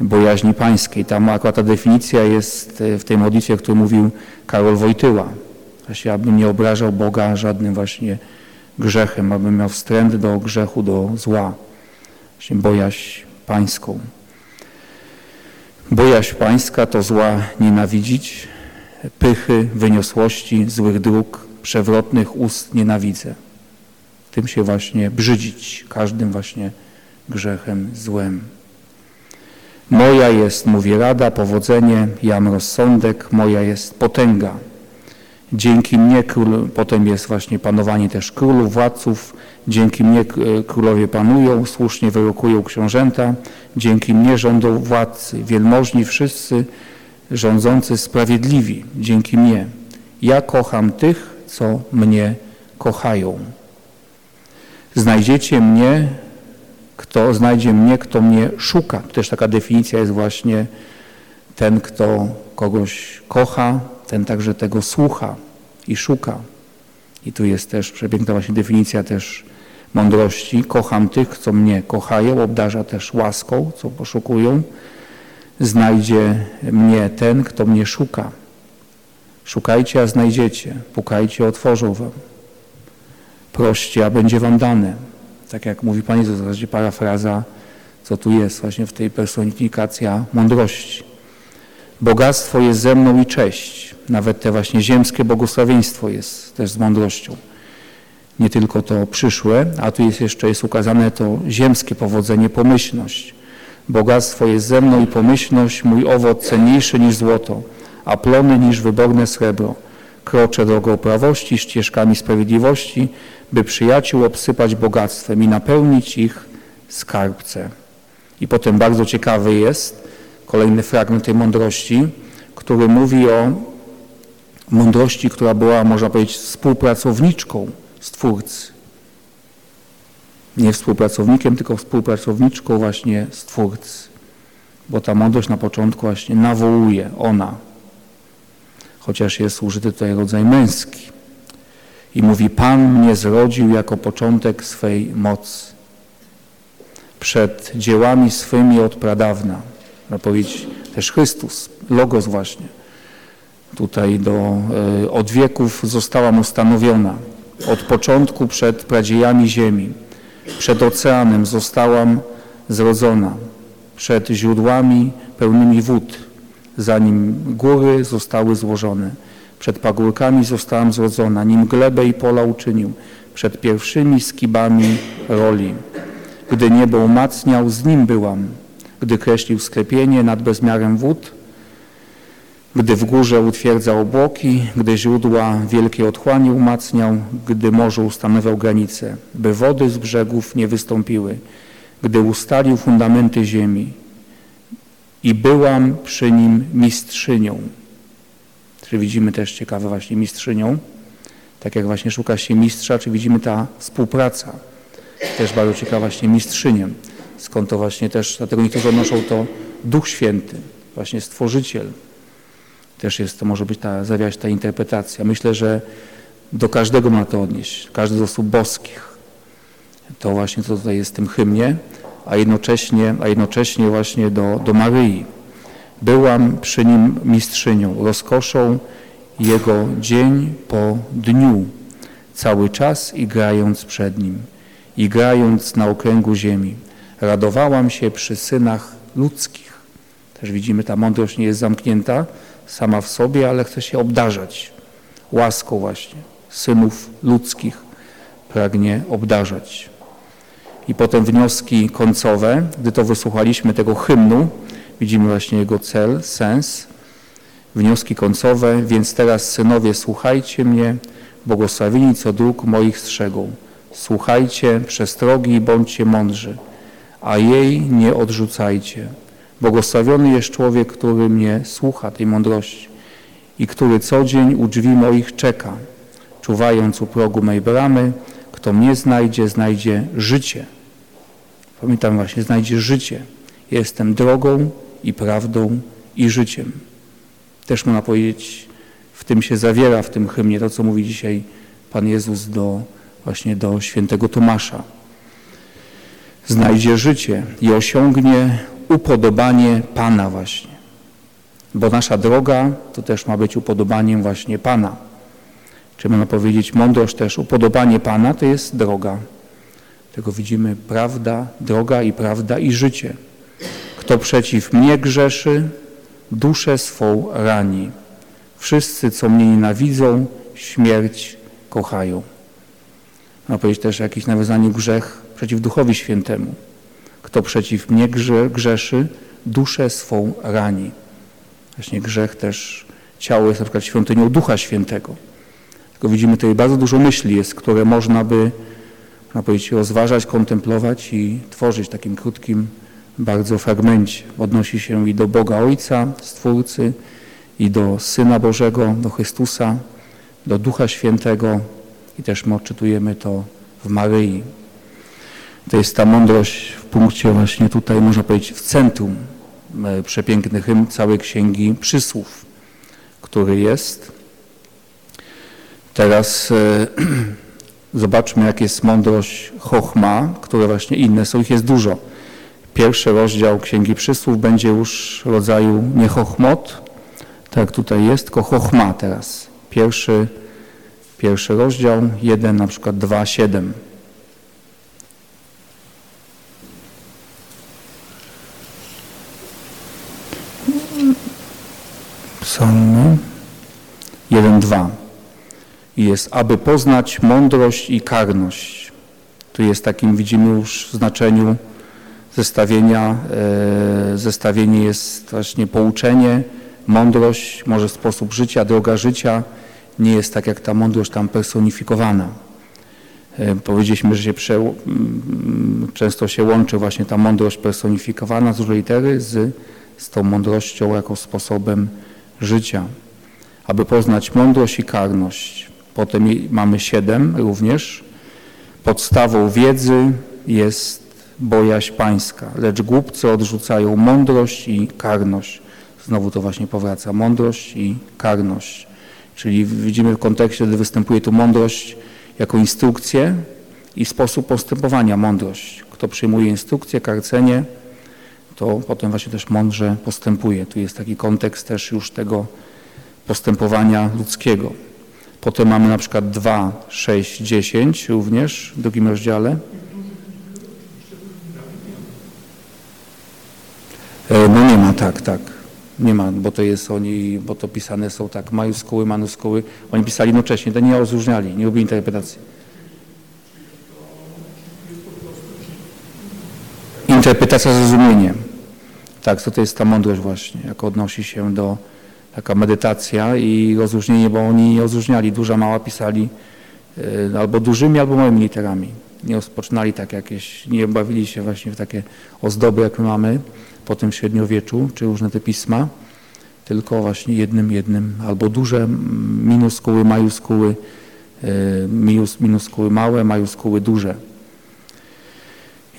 bojaźni pańskiej. Tam akurat ta definicja jest e, w tej modlitwie, o której mówił Karol Wojtyła. Właśnie, abym nie obrażał Boga żadnym właśnie grzechem, abym miał wstręt do grzechu, do zła. Właśnie bojaźń pańską. Bojaźń pańska to zła nienawidzić, pychy, wyniosłości, złych dróg, przewrotnych ust nienawidzę. Tym się właśnie brzydzić, każdym właśnie grzechem złem. Moja jest, mówi rada, powodzenie, jam rozsądek, moja jest potęga. Dzięki mnie król, potem jest właśnie panowanie też królów, władców, dzięki mnie e, królowie panują, słusznie wyrokują książęta, dzięki mnie rządzą władcy, wielmożni wszyscy, rządzący sprawiedliwi, dzięki mnie. Ja kocham tych, co mnie kochają. Znajdziecie mnie, kto znajdzie mnie, kto mnie szuka. Też taka definicja jest właśnie ten, kto kogoś kocha, ten także tego słucha i szuka. I tu jest też przepiękna właśnie definicja też mądrości. Kocham tych, co mnie kochają, obdarza też łaską, co poszukują. Znajdzie mnie ten, kto mnie szuka. Szukajcie, a znajdziecie. Pukajcie, otworzą wam. Proście, a będzie wam dane. Tak jak mówi Pan Jezus, w parafraza, co tu jest właśnie w tej personifikacja mądrości. Bogactwo jest ze mną i cześć. Nawet te właśnie ziemskie błogosławieństwo jest też z mądrością. Nie tylko to przyszłe, a tu jest jeszcze jest ukazane to ziemskie powodzenie, pomyślność. Bogactwo jest ze mną i pomyślność, mój owoc cenniejszy niż złoto, a plony niż wyborne srebro. Kroczę drogą prawości, ścieżkami sprawiedliwości, by przyjaciół obsypać bogactwem i napełnić ich skarbce. I potem bardzo ciekawy jest kolejny fragment tej mądrości, który mówi o mądrości, która była, można powiedzieć, współpracowniczką Stwórcy. Nie współpracownikiem, tylko współpracowniczką właśnie Stwórcy. Bo ta mądrość na początku właśnie nawołuje, ona. Chociaż jest użyty tutaj rodzaj męski. I mówi, Pan mnie zrodził jako początek swej mocy. Przed dziełami swymi od pradawna. Można powiedzieć też Chrystus, Logos właśnie. Tutaj do, e, od wieków została ustanowiona. Od początku przed pradziejami ziemi. Przed oceanem zostałam zrodzona. przed źródłami pełnymi wód, zanim góry zostały złożone. Przed pagórkami zostałam zrodzona, nim glebę i pola uczynił, przed pierwszymi skibami roli. Gdy niebo umacniał, z nim byłam. Gdy kreślił sklepienie nad bezmiarem wód, gdy w górze utwierdzał obłoki, gdy źródła wielkie otchłani umacniał, gdy morzu ustanawiał granice, by wody z brzegów nie wystąpiły, gdy ustalił fundamenty ziemi i byłam przy nim mistrzynią. Czy widzimy też ciekawe właśnie mistrzynią, tak jak właśnie szuka się mistrza, czy widzimy ta współpraca, też bardzo ciekawa właśnie mistrzynią. Skąd to właśnie też, dlatego niektórzy odnoszą to Duch Święty, właśnie Stworzyciel. Też jest to, może być ta, zawierać ta interpretacja. Myślę, że do każdego ma to odnieść, każdy z osób boskich. To właśnie co tutaj jest w tym hymnie, a jednocześnie, a jednocześnie właśnie do, do Maryi. Byłam przy nim mistrzynią, rozkoszą jego dzień po dniu, cały czas i grając przed nim, i grając na okręgu ziemi. Radowałam się przy synach ludzkich. Też widzimy, ta mądrość nie jest zamknięta sama w sobie, ale chce się obdarzać łaską właśnie. Synów ludzkich pragnie obdarzać. I potem wnioski końcowe, gdy to wysłuchaliśmy tego hymnu, widzimy właśnie jego cel, sens. Wnioski końcowe, więc teraz synowie słuchajcie mnie, błogosławieni co dróg moich strzegą. Słuchajcie przestrogi i bądźcie mądrzy, a jej nie odrzucajcie. Błogosławiony jest człowiek, który mnie słucha, tej mądrości i który co dzień u drzwi moich czeka, czuwając u progu mej bramy, kto mnie znajdzie, znajdzie życie. Pamiętam właśnie, znajdzie życie. Jestem drogą i prawdą i życiem. Też można powiedzieć, w tym się zawiera, w tym hymnie, to co mówi dzisiaj Pan Jezus do, właśnie do świętego Tomasza. Znajdzie życie i osiągnie upodobanie Pana właśnie. Bo nasza droga to też ma być upodobaniem właśnie Pana. Czy można powiedzieć, mądrość też, upodobanie Pana to jest droga. Tego widzimy prawda, droga i prawda i życie. Kto przeciw mnie grzeszy, duszę swą rani. Wszyscy, co mnie nienawidzą, śmierć kochają. Można powiedzieć też jakieś nawiązanie grzech przeciw Duchowi Świętemu. Kto przeciw mnie grzeszy, duszę swą rani. Właśnie grzech też, ciało jest na przykład świątynią Ducha Świętego. Tylko widzimy tutaj bardzo dużo myśli jest, które można by, można powiedzieć, rozważać, kontemplować i tworzyć w takim krótkim bardzo fragmencie. Odnosi się i do Boga Ojca, Stwórcy, i do Syna Bożego, do Chrystusa, do Ducha Świętego i też my odczytujemy to w Maryi. To jest ta mądrość w punkcie właśnie tutaj, można powiedzieć, w centrum e, przepiękny hymn całej Księgi Przysłów, który jest. Teraz e, zobaczmy, jak jest mądrość chochma, które właśnie inne są, ich jest dużo. Pierwszy rozdział Księgi Przysłów będzie już rodzaju nie chochmot, tak tutaj jest, tylko chochma teraz. Pierwszy, pierwszy rozdział, jeden na przykład dwa siedem. Psalmy 1-2 i jest, aby poznać mądrość i karność. Tu jest takim, widzimy już w znaczeniu zestawienia, e, zestawienie jest właśnie pouczenie, mądrość, może sposób życia, droga życia nie jest tak jak ta mądrość tam personifikowana. E, powiedzieliśmy, że się prze, często się łączy właśnie ta mądrość personifikowana z dużej litery z, z tą mądrością jako sposobem życia. Aby poznać mądrość i karność. Potem mamy siedem również. Podstawą wiedzy jest bojaźń pańska, lecz głupcy odrzucają mądrość i karność. Znowu to właśnie powraca, mądrość i karność. Czyli widzimy w kontekście, gdy występuje tu mądrość jako instrukcję i sposób postępowania mądrość. Kto przyjmuje instrukcję, karcenie, to potem właśnie też mądrze postępuje. Tu jest taki kontekst też już tego postępowania ludzkiego. Potem mamy na przykład 2, 6, 10 również w drugim rozdziale. E, No nie ma, tak, tak. Nie ma, bo to jest oni, bo to pisane są tak, majuskuły, manuskuły. Oni pisali jednocześnie, to nie rozróżniali, nie robili interpretacji. Interpretacja zrozumieniem. Tak, to, to jest ta mądrość właśnie, jak odnosi się do taka medytacja i rozróżnienie, bo oni rozróżniali, duża, mała pisali y, albo dużymi, albo małymi literami. Nie rozpoczynali tak jakieś, nie bawili się właśnie w takie ozdoby, jak my mamy po tym średniowieczu, czy różne te pisma, tylko właśnie jednym, jednym, albo duże minuskuły, majuskuły, y, minus, minuskuły małe, majuskuły duże.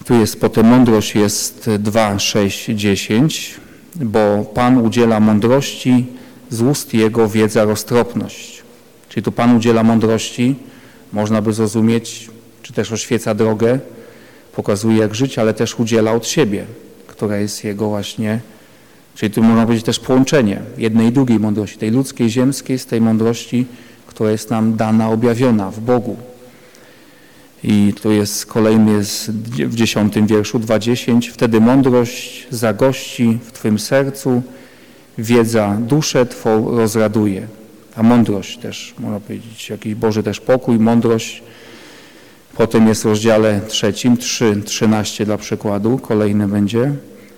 Tu jest potem mądrość jest 2, 6, 10, bo Pan udziela mądrości, z ust Jego wiedza roztropność. Czyli tu Pan udziela mądrości, można by zrozumieć, czy też oświeca drogę, pokazuje jak żyć, ale też udziela od siebie, która jest Jego właśnie, czyli tu można powiedzieć też połączenie jednej i drugiej mądrości, tej ludzkiej, ziemskiej, z tej mądrości, która jest nam dana, objawiona w Bogu. I tu jest kolejny jest w dziesiątym wierszu, 2.10. Wtedy mądrość zagości w Twym sercu, wiedza duszę Twą rozraduje. A mądrość też, można powiedzieć, jakiś Boży też pokój, mądrość. Potem jest w rozdziale trzecim, 3, 13 dla przykładu, kolejny będzie.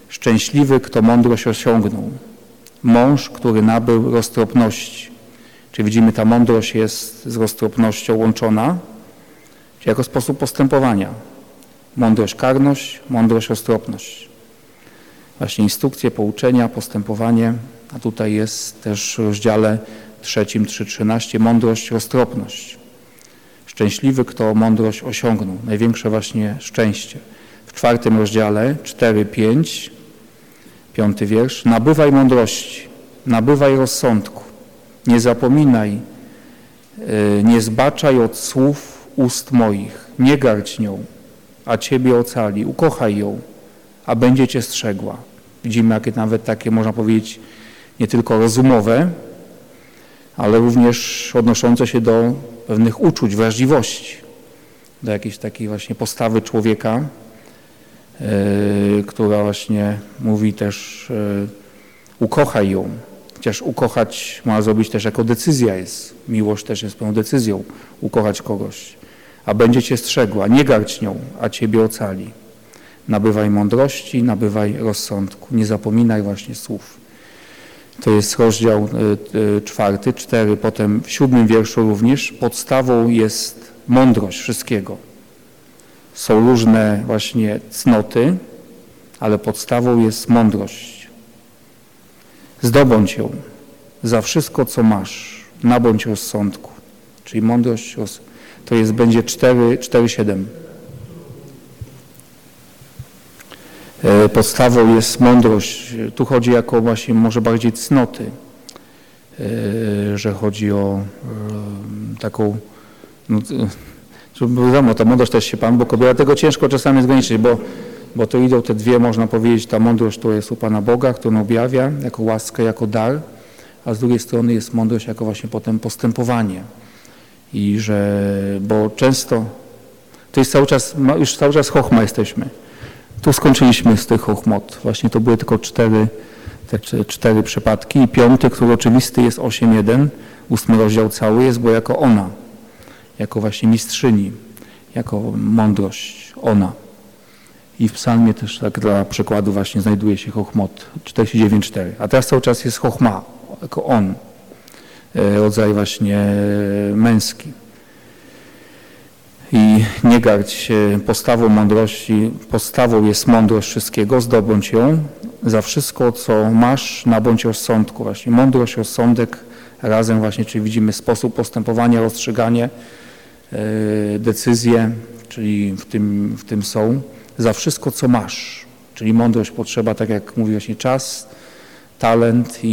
Szczęśliwy, kto mądrość osiągnął. Mąż, który nabył roztropności. Czyli widzimy, ta mądrość jest z roztropnością łączona, jako sposób postępowania. Mądrość, karność, mądrość, roztropność. Właśnie instrukcje, pouczenia, postępowanie, a tutaj jest też w rozdziale trzecim 3.13 mądrość, roztropność. Szczęśliwy, kto mądrość osiągnął. Największe właśnie szczęście. W czwartym rozdziale 4.5, piąty wiersz. Nabywaj mądrości, nabywaj rozsądku. Nie zapominaj, yy, nie zbaczaj od słów ust moich. Nie gardź nią, a Ciebie ocali. Ukochaj ją, a będzie Cię strzegła. Widzimy, jakie nawet takie, można powiedzieć, nie tylko rozumowe, ale również odnoszące się do pewnych uczuć, wrażliwości, do jakiejś takiej właśnie postawy człowieka, yy, która właśnie mówi też yy, ukochaj ją. Chociaż ukochać ma zrobić też jako decyzja jest. Miłość też jest pełną decyzją ukochać kogoś. A będzie Cię strzegła, nie gardź nią, a Ciebie ocali. Nabywaj mądrości, nabywaj rozsądku. Nie zapominaj właśnie słów. To jest rozdział y, y, czwarty, cztery. Potem w siódmym wierszu również podstawą jest mądrość wszystkiego. Są różne właśnie cnoty, ale podstawą jest mądrość. Zdobądź ją za wszystko, co masz. Nabądź rozsądku. Czyli mądrość to jest, będzie 4,7. Podstawą jest mądrość. Tu chodzi jako właśnie może bardziej cnoty, że chodzi o taką, no, wiadomo, ta mądrość też się Pan Bóg objawia, tego ciężko czasami zgraniczyć, bo, bo to idą te dwie, można powiedzieć, ta mądrość, która jest u Pana Boga, którą objawia jako łaskę, jako dar, a z drugiej strony jest mądrość jako właśnie potem postępowanie. I że, bo często, to jest cały czas, już cały czas chochma jesteśmy. Tu skończyliśmy z tych chochmot. Właśnie to były tylko cztery, te cztery przypadki i piąty, który oczywisty jest 8.1, ósmy rozdział cały jest, bo jako ona, jako właśnie mistrzyni, jako mądrość, ona. I w psalmie też tak dla przykładu właśnie znajduje się chochmot 49.4. A teraz cały czas jest chochma, jako on, rodzaj właśnie męski. I nie gardź się postawą mądrości, postawą jest mądrość wszystkiego, zdobądź ją, za wszystko, co masz, nabądź rozsądku. Właśnie mądrość, rozsądek razem właśnie, czyli widzimy sposób postępowania, rozstrzyganie, yy, decyzje, czyli w tym, w tym są, za wszystko, co masz. Czyli mądrość potrzeba, tak jak mówi właśnie czas, talent i,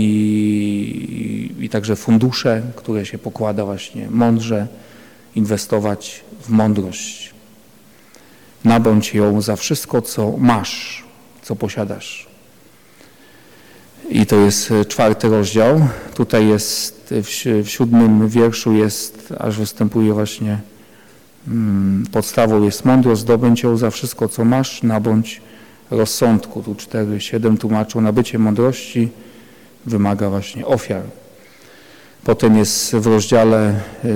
i, i także fundusze, które się pokłada właśnie mądrze, inwestować w mądrość. Nabądź ją za wszystko, co masz, co posiadasz. I to jest czwarty rozdział. Tutaj jest w, w siódmym wierszu jest, aż występuje właśnie hmm, podstawą jest mądrość, zdobędź ją za wszystko, co masz, nabądź rozsądku. Tu 4, 7 tłumaczą, nabycie mądrości wymaga właśnie ofiar. Potem jest w rozdziale, y,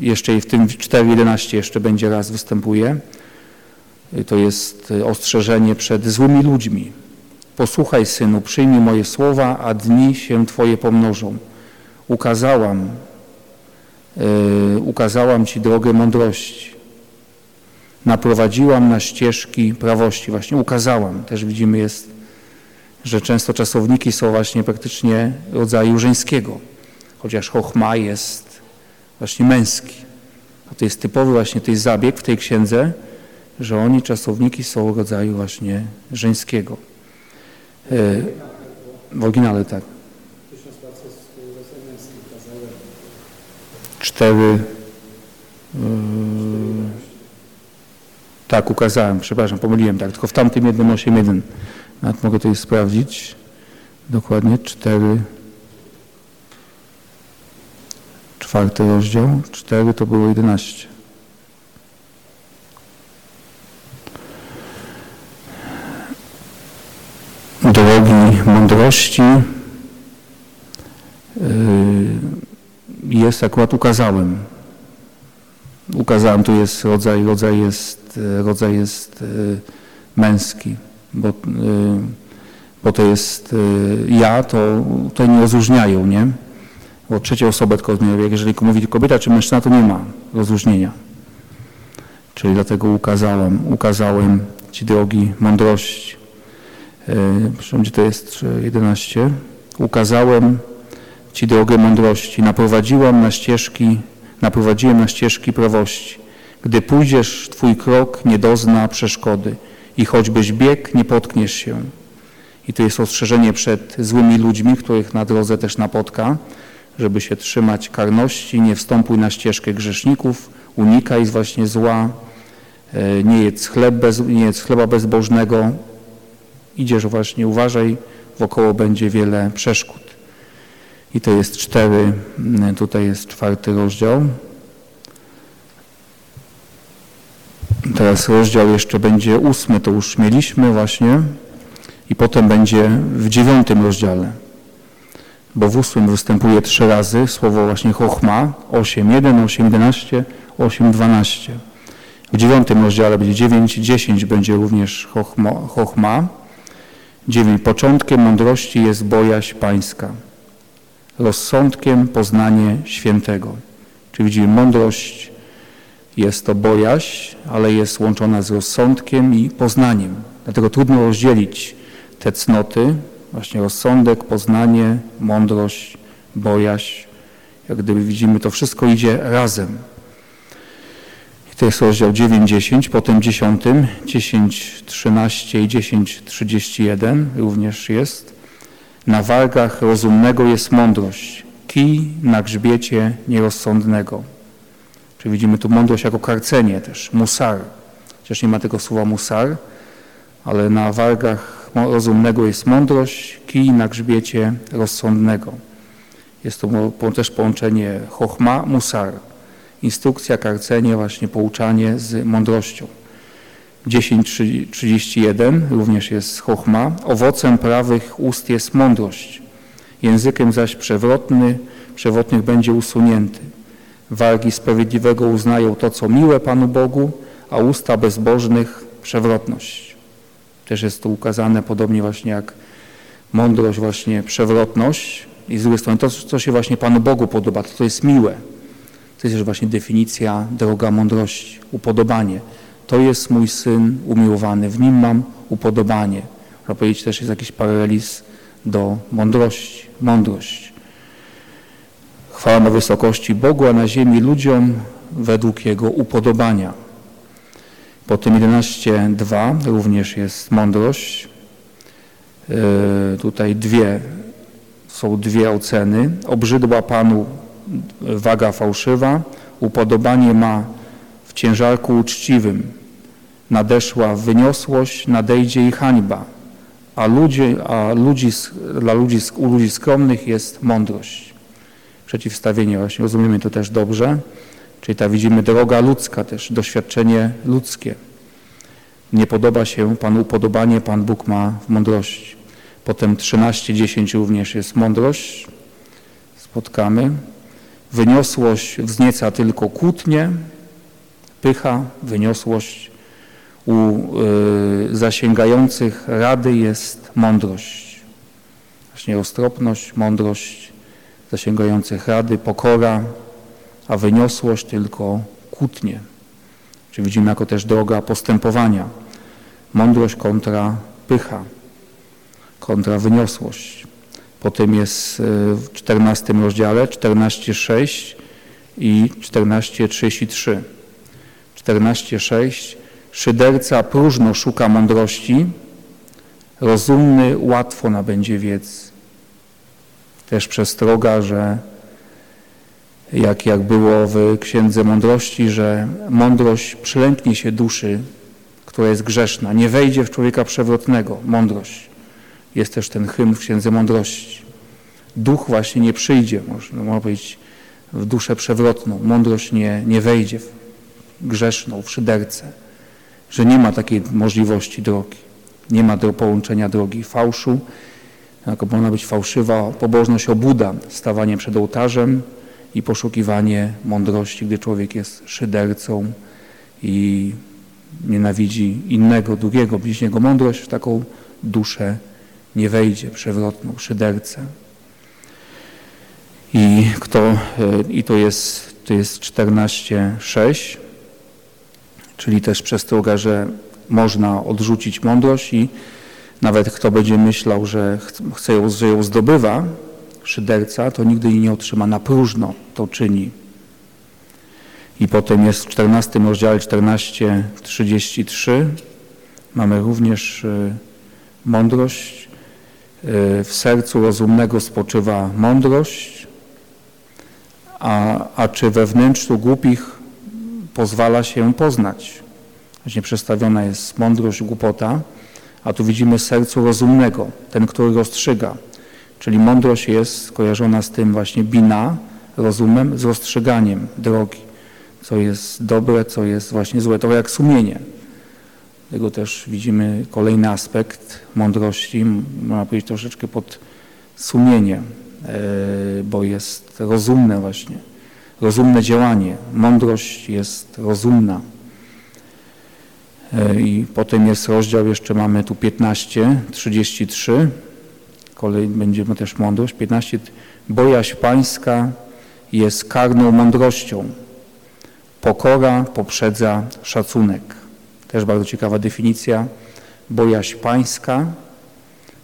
jeszcze i w tym 4.11 jeszcze będzie raz występuje. Y, to jest ostrzeżenie przed złymi ludźmi. Posłuchaj, synu, przyjmij moje słowa, a dni się Twoje pomnożą. Ukazałam, yy, ukazałam Ci drogę mądrości. Naprowadziłam na ścieżki prawości. Właśnie ukazałam. Też widzimy jest, że często czasowniki są właśnie praktycznie rodzaju żeńskiego, chociaż chochma jest właśnie męski. A to jest typowy właśnie tej zabieg w tej księdze, że oni czasowniki są rodzaju właśnie żeńskiego. E, w oryginale tak. Cztery. Yy, tak, ukazałem, przepraszam, pomyliłem tak, tylko w tamtym jednym 8.1. Nawet mogę to sprawdzić. Dokładnie cztery. Czwarty rozdział, cztery to było jedenaście. drogi mądrości yy, jest akurat ukazałem. Ukazałem, tu jest rodzaj, rodzaj jest, rodzaj jest yy, męski, bo, yy, bo to jest ja, to tutaj nie rozróżniają, nie? Bo trzecią osobę tylko odmieniają. Jeżeli mówi kobieta czy mężczyzna, to nie ma rozróżnienia. Czyli dlatego ukazałem, ukazałem Ci drogi mądrości. Przepraszam, gdzie to jest 11. Ukazałem Ci drogę mądrości, naprowadziłam na ścieżki, naprowadziłem na ścieżki prawości. Gdy pójdziesz, Twój krok nie dozna przeszkody i choćbyś bieg, nie potkniesz się. I to jest ostrzeżenie przed złymi ludźmi, których na drodze też napotka, żeby się trzymać karności, nie wstąpuj na ścieżkę grzeszników, unikaj właśnie zła, e, nie jedz, chleb bez, nie jedz chleba bezbożnego, idziesz właśnie, uważaj, wokoło będzie wiele przeszkód. I to jest cztery, tutaj jest czwarty rozdział. Teraz rozdział jeszcze będzie ósmy, to już mieliśmy właśnie i potem będzie w dziewiątym rozdziale, bo w ósmym występuje trzy razy słowo właśnie chochma, 8.1, 8.11, 8.12. W dziewiątym rozdziale będzie 9, 10 będzie również chochma, 9. Początkiem mądrości jest bojaźń pańska, rozsądkiem poznanie świętego. Czyli widzimy, mądrość jest to bojaźń, ale jest łączona z rozsądkiem i poznaniem. Dlatego trudno rozdzielić te cnoty, właśnie rozsądek, poznanie, mądrość, bojaźń. Jak gdyby widzimy, to wszystko idzie razem. To jest rozdział 9-10, potem 10, 10-13 i 10-31 również jest. Na wargach rozumnego jest mądrość, kij na grzbiecie nierozsądnego. Czyli widzimy tu mądrość jako karcenie też, musar. Chociaż nie ma tego słowa musar, ale na wargach rozumnego jest mądrość, kij na grzbiecie rozsądnego. Jest to też połączenie chochma, musar instrukcja, karcenie, właśnie pouczanie z mądrością. 10.31 również jest chochma. Owocem prawych ust jest mądrość. Językiem zaś przewrotny, przewrotnych będzie usunięty. Wargi sprawiedliwego uznają to, co miłe Panu Bogu, a usta bezbożnych przewrotność. Też jest to ukazane podobnie właśnie jak mądrość, właśnie przewrotność. I z drugiej strony to, co się właśnie Panu Bogu podoba, to, co jest miłe. To jest też właśnie definicja droga mądrości, upodobanie. To jest mój syn umiłowany, w nim mam upodobanie. Można powiedzieć też jest jakiś paralelizm do mądrości, mądrość. Chwała na wysokości Bogu, a na ziemi ludziom według Jego upodobania. Potem 11.2 również jest mądrość. Yy, tutaj dwie, są dwie oceny. Obrzydła Panu waga fałszywa, upodobanie ma w ciężarku uczciwym, nadeszła wyniosłość, nadejdzie i hańba, a, ludzie, a ludzi, dla ludzi, u ludzi skromnych jest mądrość. Przeciwstawienie właśnie, rozumiemy to też dobrze, czyli ta widzimy droga ludzka też, doświadczenie ludzkie. Nie podoba się Panu upodobanie, Pan Bóg ma w mądrości. Potem 13.10 również jest mądrość. Spotkamy. Wyniosłość wznieca tylko kłótnie, pycha, wyniosłość. U y, zasięgających rady jest mądrość. Właśnie roztropność, mądrość zasięgających rady, pokora, a wyniosłość tylko kłótnie. Czyli widzimy jako też droga postępowania. Mądrość kontra pycha, kontra wyniosłość. Potem jest e, w 14 rozdziale 14,6 i 14,33. 14,6 Szyderca próżno szuka mądrości, rozumny łatwo nabędzie wiedz. Też przestroga, że jak, jak było w Księdze Mądrości, że mądrość przylęknie się duszy, która jest grzeszna, nie wejdzie w człowieka przewrotnego, mądrość. Jest też ten hymn w Księdze Mądrości. Duch właśnie nie przyjdzie, można, można powiedzieć, w duszę przewrotną. Mądrość nie, nie wejdzie w grzeszną, w szyderce. Że nie ma takiej możliwości drogi. Nie ma do połączenia drogi fałszu. Jak można być fałszywa pobożność obuda, stawanie przed ołtarzem i poszukiwanie mądrości, gdy człowiek jest szydercą i nienawidzi innego, drugiego, bliźniego. Mądrość w taką duszę nie wejdzie, przewrotną, szydercę. I, kto, e, i to jest, to jest 14,6, czyli też przestroga, że można odrzucić mądrość i nawet kto będzie myślał, że chce ją, że ją zdobywa, szyderca, to nigdy jej nie otrzyma. Na próżno to czyni. I potem jest w 14 rozdziale 14:33 mamy również e, mądrość. E, w sercu rozumnego spoczywa mądrość, a, a czy we wnętrzu głupich pozwala się poznać. Właśnie przedstawiona jest mądrość, głupota, a tu widzimy sercu rozumnego, ten, który rozstrzyga. Czyli mądrość jest skojarzona z tym właśnie bina, rozumem, z rozstrzyganiem drogi, co jest dobre, co jest właśnie złe. To jak sumienie. Tego też widzimy kolejny aspekt mądrości, można powiedzieć troszeczkę pod sumienie, e, bo jest rozumne właśnie, rozumne działanie. Mądrość jest rozumna. E, I potem jest rozdział, jeszcze mamy tu 15, 33. Kolej będziemy też mądrość. 15. Bojaźń pańska jest karną mądrością. Pokora poprzedza szacunek. Też bardzo ciekawa definicja. Bojaźń pańska,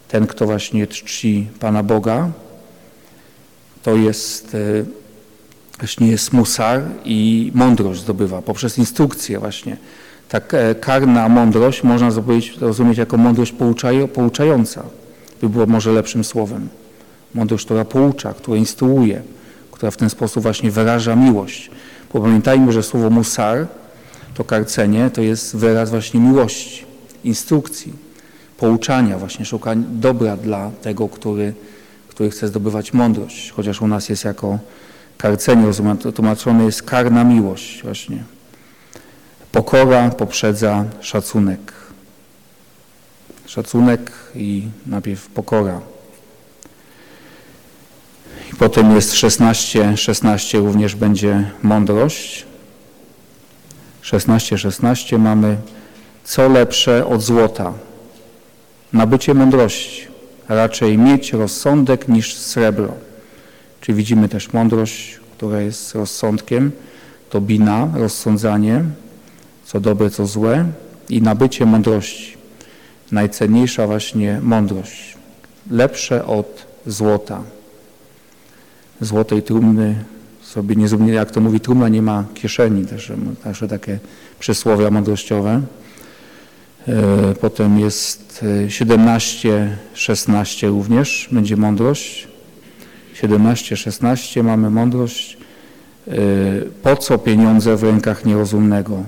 ten, kto właśnie czci Pana Boga, to jest e, właśnie jest musar i mądrość zdobywa poprzez instrukcję właśnie. Tak e, karna mądrość można rozumieć jako mądrość pouczająca by było może lepszym słowem. Mądrość, która poucza, która instruuje, która w ten sposób właśnie wyraża miłość. Bo pamiętajmy, że słowo musar, to karcenie, to jest wyraz właśnie miłości, instrukcji, pouczania, właśnie szukania dobra dla tego, który, który chce zdobywać mądrość. Chociaż u nas jest jako karcenie tłumaczone jest karna miłość właśnie. Pokora poprzedza szacunek. Szacunek i najpierw pokora. I potem jest 16, 16 również będzie mądrość. 16, 16 mamy co lepsze od złota. Nabycie mądrości. Raczej mieć rozsądek niż srebro. Czyli widzimy też mądrość, która jest rozsądkiem. To bina, rozsądzanie, co dobre, co złe i nabycie mądrości najcenniejsza właśnie mądrość, lepsze od złota. Złotej trumny sobie nie jak to mówi, trumna nie ma kieszeni, też, też takie przysłowia mądrościowe. E, potem jest 17, 16 również będzie mądrość. 17, 16 mamy mądrość. E, po co pieniądze w rękach nierozumnego?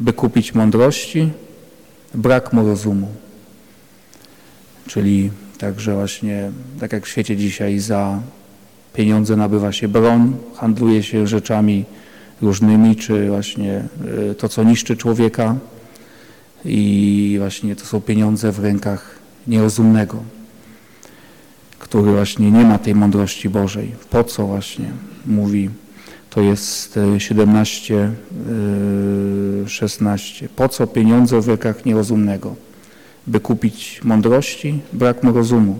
By kupić mądrości? Brak mu rozumu. Czyli także właśnie, tak jak w świecie dzisiaj, za pieniądze nabywa się broń, handluje się rzeczami różnymi, czy właśnie e, to, co niszczy człowieka. i właśnie to są pieniądze w rękach nierozumnego, który właśnie nie ma tej mądrości Bożej. Po co właśnie mówi, to jest 17, e, 16. E, po co pieniądze w rękach nierozumnego? By kupić mądrości, brak mu rozumu.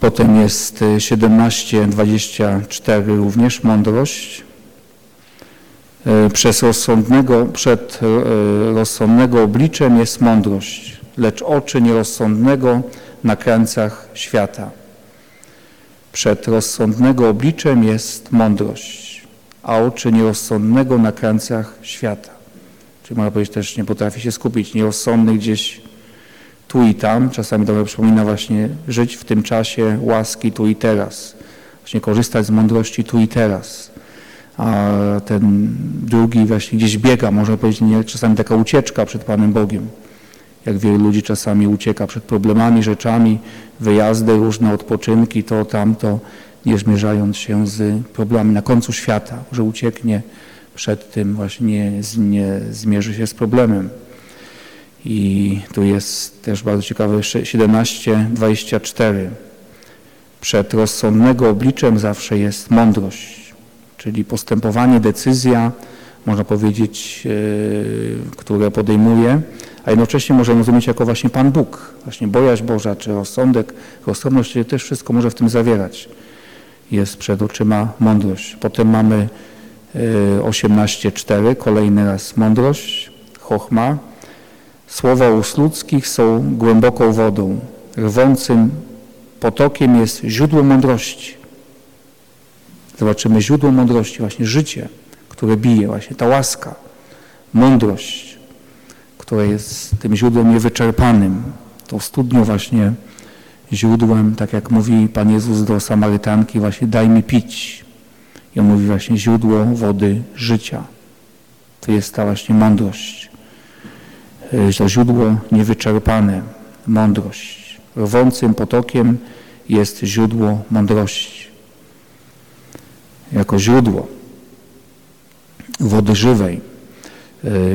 Potem jest 17, 24 również mądrość. E, przez rozsądnego, przed rozsądnego obliczem jest mądrość, lecz oczy nierozsądnego na krańcach świata. Przed rozsądnego obliczem jest mądrość, a oczy nierozsądnego na krańcach świata. Czyli można powiedzieć też nie potrafi się skupić, nierozsądny gdzieś tu i tam. Czasami to przypomina właśnie żyć w tym czasie łaski tu i teraz. Właśnie korzystać z mądrości tu i teraz. A ten drugi właśnie gdzieś biega, można powiedzieć, nie, czasami taka ucieczka przed Panem Bogiem jak wielu ludzi czasami ucieka przed problemami, rzeczami, wyjazdy, różne odpoczynki, to tamto, nie zmierzając się z problemami na końcu świata, że ucieknie przed tym, właśnie nie zmierzy się z problemem. I tu jest też bardzo ciekawe 17:24. Przed rozsądnego obliczem zawsze jest mądrość, czyli postępowanie, decyzja, można powiedzieć, yy, które podejmuje, a jednocześnie możemy rozumieć jako właśnie Pan Bóg, właśnie bojaźń Boża, czy rozsądek, rozsądność, też wszystko może w tym zawierać. Jest przed oczyma mądrość. Potem mamy 18.4, y, kolejny raz mądrość, chochma. Słowa ust ludzkich są głęboką wodą, rwącym potokiem jest źródło mądrości. Zobaczymy źródło mądrości, właśnie życie, które bije, właśnie ta łaska, mądrość które jest tym źródłem niewyczerpanym, tą studnią właśnie źródłem, tak jak mówi Pan Jezus do Samarytanki, właśnie daj mi pić. I on mówi właśnie źródło wody życia. To jest ta właśnie mądrość. E, to źródło niewyczerpane, mądrość. Rwącym potokiem jest źródło mądrości. Jako źródło wody żywej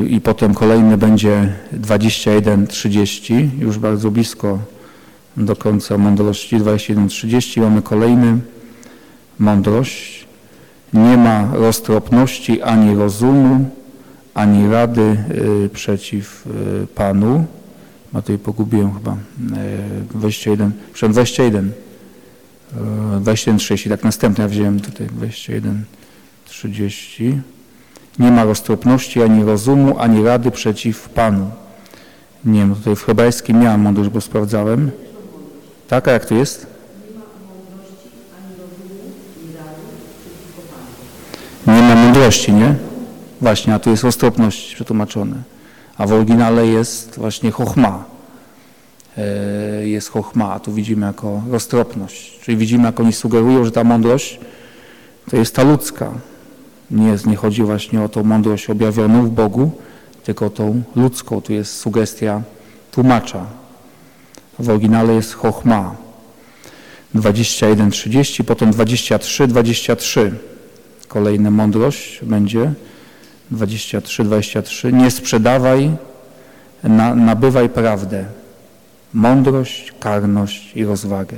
i potem kolejny będzie 21.30, już bardzo blisko do końca mądrości, 21.30 mamy kolejny mądrość. Nie ma roztropności ani rozumu, ani rady y, przeciw y, Panu. Ma tutaj pogubiłem chyba 21, przed 21, 21.30, tak następnie ja wziąłem tutaj 21.30. Nie ma roztropności, ani rozumu, ani rady przeciw Panu. Nie wiem, tutaj w hebrajskim miałem mądrość, bo sprawdzałem. Tak, a jak to jest? Nie ma mądrości, nie? Właśnie, a tu jest roztropność przetłumaczone. A w oryginale jest właśnie chochma. E, jest chochma, a tu widzimy jako roztropność. Czyli widzimy, jak oni sugerują, że ta mądrość to jest ta ludzka, nie, nie chodzi właśnie o tą mądrość objawioną w Bogu, tylko tą ludzką. Tu jest sugestia tłumacza. W oryginale jest chochma. 21:30, potem 23:23. Kolejna mądrość będzie 23:23. Nie sprzedawaj, na, nabywaj prawdę. Mądrość, karność i rozwagę.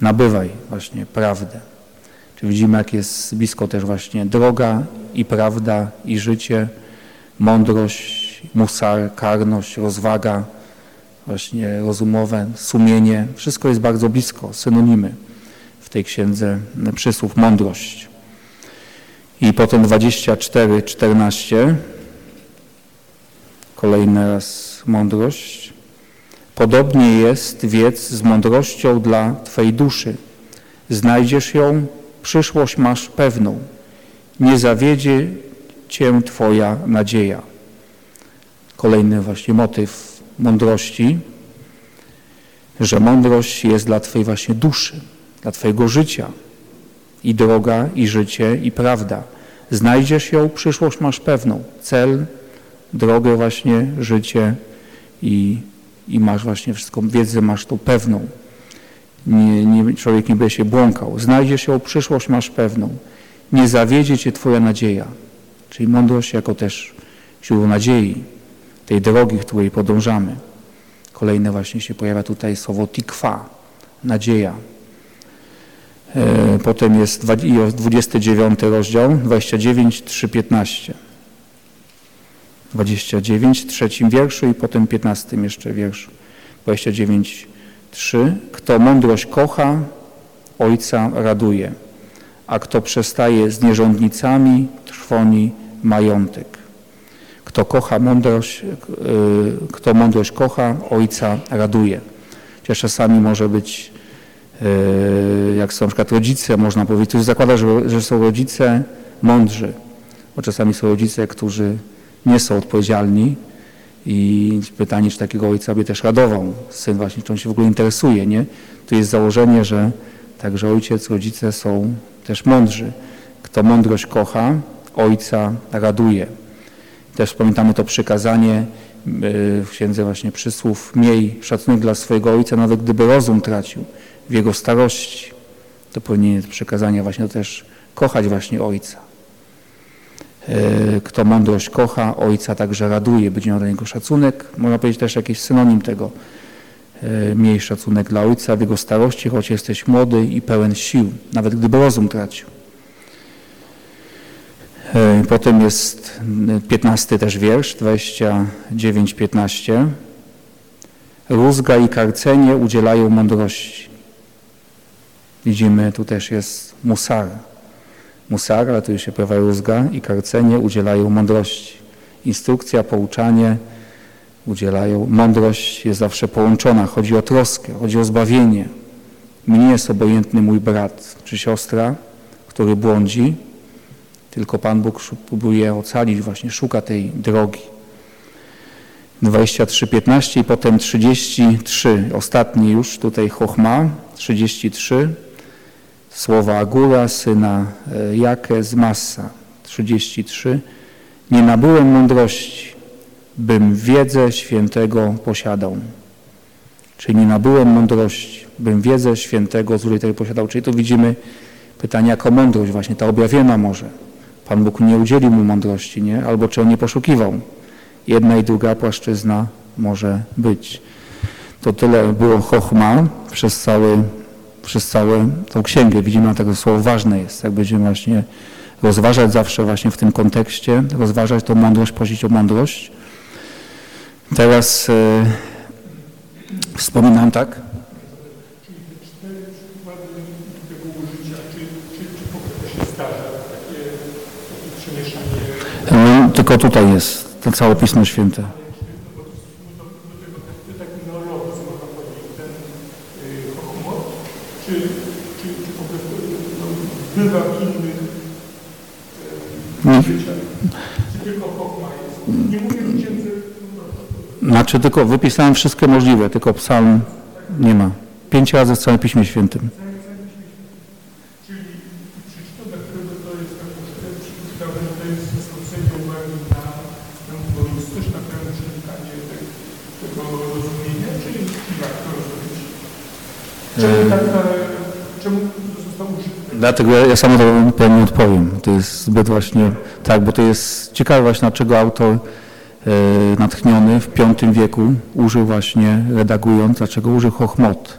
Nabywaj właśnie prawdę. Czy widzimy, jak jest blisko też właśnie droga i prawda i życie, mądrość, musar, karność, rozwaga, właśnie rozumowe, sumienie. Wszystko jest bardzo blisko, synonimy w tej księdze przysłów mądrość. I potem 24, 14, kolejny raz mądrość. Podobnie jest wiedz z mądrością dla Twojej duszy. Znajdziesz ją przyszłość masz pewną. Nie zawiedzie Cię Twoja nadzieja. Kolejny właśnie motyw mądrości, że mądrość jest dla Twojej właśnie duszy, dla Twojego życia. I droga, i życie, i prawda. Znajdziesz ją, przyszłość masz pewną. Cel, drogę właśnie, życie i, i masz właśnie wszystką, wiedzę masz tą pewną nie, nie, człowiek nie będzie się błąkał. Znajdziesz ją, przyszłość masz pewną. Nie zawiedzie cię Twoja nadzieja. Czyli mądrość jako też źródło nadziei, tej drogi, której podążamy. Kolejne właśnie się pojawia tutaj słowo tikwa, nadzieja. E, potem jest 29 rozdział, 29, 3, 15. 29 w trzecim wierszu i potem 15 jeszcze wierszu. 29, 3. Kto mądrość kocha, ojca raduje, a kto przestaje z nierządnicami, trwoni majątek. Kto kocha mądrość, e, kto mądrość kocha, ojca raduje. Chociaż czasami może być, e, jak są na przykład rodzice, można powiedzieć, ktoś zakłada, że, że są rodzice mądrzy, bo czasami są rodzice, którzy nie są odpowiedzialni i pytanie, czy takiego ojca by też radował syn właśnie, czy on się w ogóle interesuje, nie? Tu jest założenie, że także ojciec, rodzice są też mądrzy. Kto mądrość kocha, ojca raduje. Też pamiętamy to przykazanie y, w księdze właśnie przysłów, miej szacunek dla swojego ojca, nawet gdyby rozum tracił w jego starości. To powinien przekazania właśnie też kochać właśnie ojca. Y, kto mądrość kocha, ojca także raduje, będzie miał dla niego szacunek. Można powiedzieć też jakiś synonim tego. Y, miej szacunek dla ojca w jego starości, choć jesteś młody i pełen sił, nawet gdyby rozum tracił. E, potem jest 15 też wiersz, 29-15. Rózga i karcenie udzielają mądrości. Widzimy, tu też jest musar. Musar, ale tu się pojawia rózga i karcenie udzielają mądrości. Instrukcja, pouczanie udzielają. Mądrość jest zawsze połączona. Chodzi o troskę, chodzi o zbawienie. Mi nie jest obojętny mój brat czy siostra, który błądzi, tylko Pan Bóg próbuje ocalić, właśnie szuka tej drogi. 23:15 i potem 33, ostatni już tutaj Chochma, 33, słowa Agura, syna e, Jakę z Massa, 33. Nie nabyłem mądrości, bym wiedzę świętego posiadał. Czyli nie nabyłem mądrości, bym wiedzę świętego z ulicy posiadał. Czyli tu widzimy pytanie jako mądrość właśnie, ta objawiona może. Pan Bóg nie udzielił mu mądrości, nie? albo czy on nie poszukiwał. Jedna i druga płaszczyzna może być. To tyle było chochma przez, cały, przez całą tą księgę. Widzimy, że to słowo ważne jest. Jak będziemy właśnie rozważać zawsze właśnie w tym kontekście, rozważać tą mądrość, prosić o mądrość. Teraz e, wspominam tak, No, tylko tutaj jest to całe Pismo Święte. Czy, czy, czy po prostu no, bywa w innych e, tylko jest? Nie mówię w księdze... Znaczy tylko wypisałem wszystkie możliwe, tylko psalm nie ma. Pięć razy w całym Piśmie Świętym. Tak, został użyty? Dlatego ja, ja sam to pewnie odpowiem. To jest zbyt właśnie, tak, bo to jest ciekawe właśnie, dlaczego autor e, natchniony w V wieku użył właśnie, redagując, dlaczego użył chochmot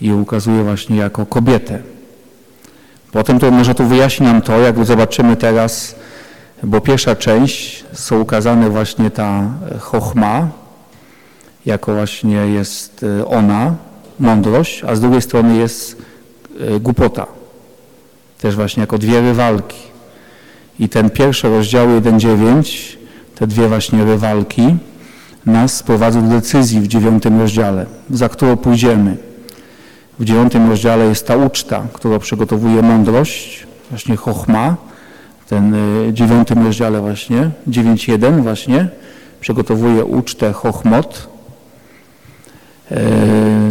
i ukazuje właśnie jako kobietę. Potem to może tu wyjaśni nam to, jak zobaczymy teraz, bo pierwsza część są ukazane właśnie ta chochma, jako właśnie jest e, ona, mądrość, a z drugiej strony jest e, głupota. Też właśnie jako dwie rywalki. I ten pierwszy rozdział 1.9, te dwie właśnie rywalki nas sprowadzą do decyzji w dziewiątym rozdziale, za którą pójdziemy. W dziewiątym rozdziale jest ta uczta, która przygotowuje mądrość, właśnie chochma, ten e, dziewiątym rozdziale właśnie, 9.1 właśnie, przygotowuje ucztę chochmot,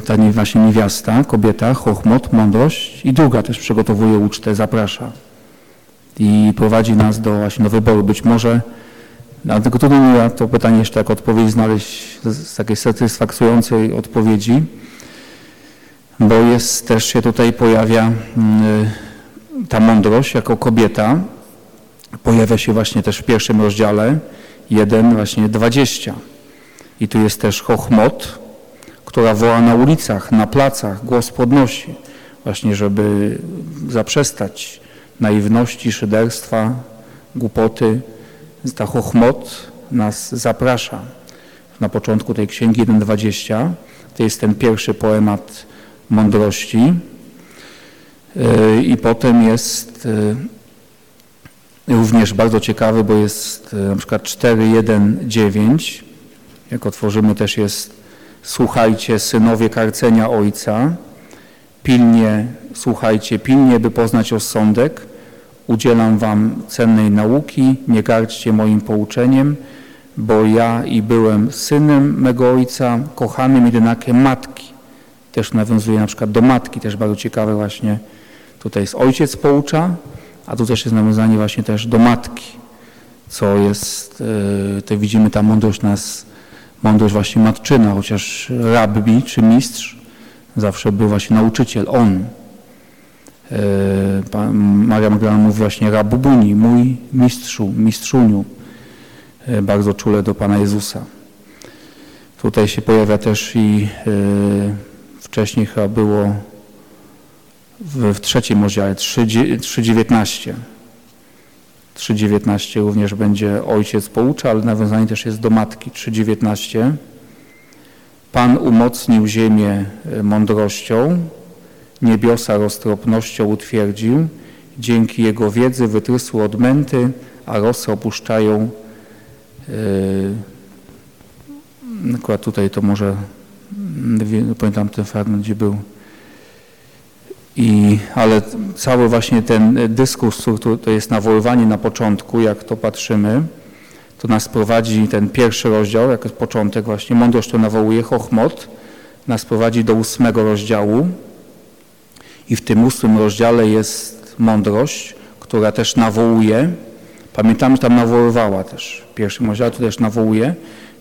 ta właśnie niewiasta, kobieta, chochmot, mądrość i druga też przygotowuje ucztę, zaprasza i prowadzi nas do właśnie do wyboru. Być może, dlatego trudno mi to pytanie jeszcze jak odpowiedź znaleźć z takiej satysfakcjonującej odpowiedzi, bo jest też się tutaj pojawia mm, ta mądrość jako kobieta, pojawia się właśnie też w pierwszym rozdziale 1, właśnie 20. I tu jest też chochmot, która woła na ulicach, na placach, głos podnosi, właśnie żeby zaprzestać naiwności, szyderstwa, głupoty. Ta chochmot nas zaprasza. Na początku tej księgi 1.20 to jest ten pierwszy poemat mądrości y, i potem jest y, również bardzo ciekawy, bo jest y, na przykład 4.1.9 jak otworzymy też jest słuchajcie synowie karcenia Ojca, pilnie, słuchajcie pilnie, by poznać osądek, udzielam wam cennej nauki, nie garćcie moim pouczeniem, bo ja i byłem synem mego ojca, kochanym jedynakiem matki. Też nawiązuje na przykład do matki, też bardzo ciekawe właśnie. Tutaj jest ojciec poucza, a tu też jest nawiązanie właśnie też do matki, co jest, e, to widzimy ta mądrość nas, mądrość właśnie matczyna, chociaż rabbi czy mistrz zawsze był właśnie nauczyciel, on. E, Maria Magdalena mówi właśnie rabubuni, mój mistrzu, mistrzuniu. E, bardzo czule do Pana Jezusa. Tutaj się pojawia też i e, wcześniej chyba było w, w trzecim rozdziale 3.19. 3.19 również będzie ojciec poucza, ale nawiązanie też jest do matki. 3.19. Pan umocnił ziemię e, mądrością, niebiosa roztropnością utwierdził, dzięki Jego wiedzy wytrysły odmęty, a rosy opuszczają Yy, akurat tutaj to może, pamiętam ten fragment, gdzie był. I, ale cały właśnie ten dyskurs, to jest nawoływanie na początku, jak to patrzymy, to nas prowadzi ten pierwszy rozdział, jako początek właśnie, mądrość to nawołuje, chochmot, nas prowadzi do ósmego rozdziału i w tym ósmym rozdziale jest mądrość, która też nawołuje, Pamiętamy, tam nawoływała też. W pierwszym rozdziale to też nawołuje.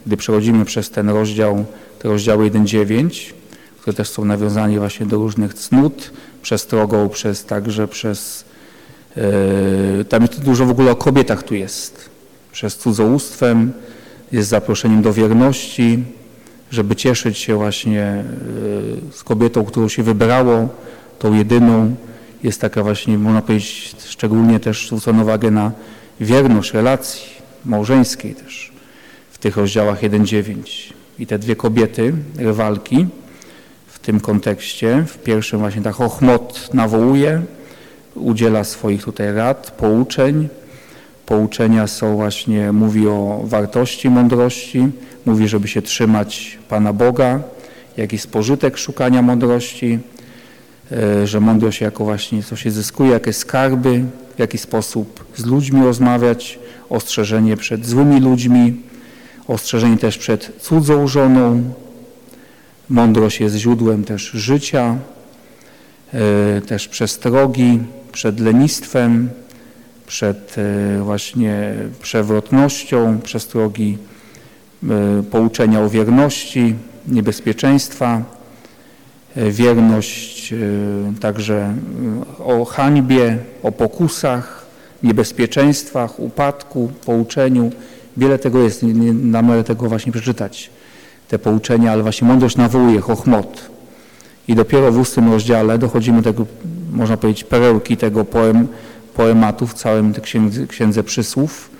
Gdy przechodzimy przez ten rozdział, te rozdziały 1-9, które też są nawiązane właśnie do różnych cnót, przestrogą, przez także przez... Yy, tam jest dużo w ogóle o kobietach tu jest. Przez cudzołóstwem, jest zaproszeniem do wierności, żeby cieszyć się właśnie yy, z kobietą, którą się wybrało, tą jedyną. Jest taka właśnie, można powiedzieć, szczególnie też zwrócono uwagę na wierność relacji małżeńskiej też w tych rozdziałach 1-9. I te dwie kobiety, rywalki tym kontekście, w pierwszym właśnie tak Ochmot nawołuje, udziela swoich tutaj rad, pouczeń. Pouczenia są właśnie, mówi o wartości mądrości, mówi, żeby się trzymać Pana Boga, jaki spożytek szukania mądrości, e, że mądrość jako właśnie co się zyskuje, jakie skarby, w jaki sposób z ludźmi rozmawiać, ostrzeżenie przed złymi ludźmi, ostrzeżenie też przed cudzą żoną. Mądrość jest źródłem też życia, e, też przestrogi przed lenistwem, przed e, właśnie przewrotnością, przestrogi e, pouczenia o wierności, niebezpieczeństwa, wierność także o hańbie, o pokusach, niebezpieczeństwach, upadku, pouczeniu. Wiele tego jest, damy tego właśnie przeczytać, te pouczenia, ale właśnie mądrość nawołuje, chochmot. I dopiero w ósmym rozdziale dochodzimy do tego, można powiedzieć, perełki tego poem, poematu w całym księdze, księdze przysłów,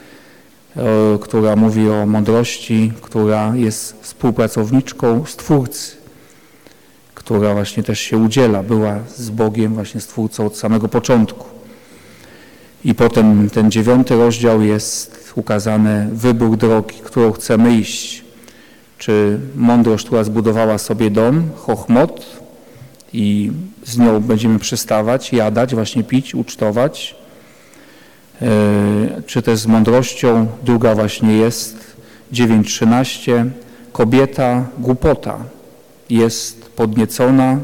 e, która mówi o mądrości, która jest współpracowniczką Stwórcy która właśnie też się udziela, była z Bogiem, właśnie Stwórcą od samego początku. I potem ten dziewiąty rozdział jest ukazany wybór drogi, którą chcemy iść. Czy mądrość, która zbudowała sobie dom, chochmot i z nią będziemy przystawać, jadać, właśnie pić, ucztować, e, czy też z mądrością, druga właśnie jest 9.13, kobieta, głupota jest podniecona,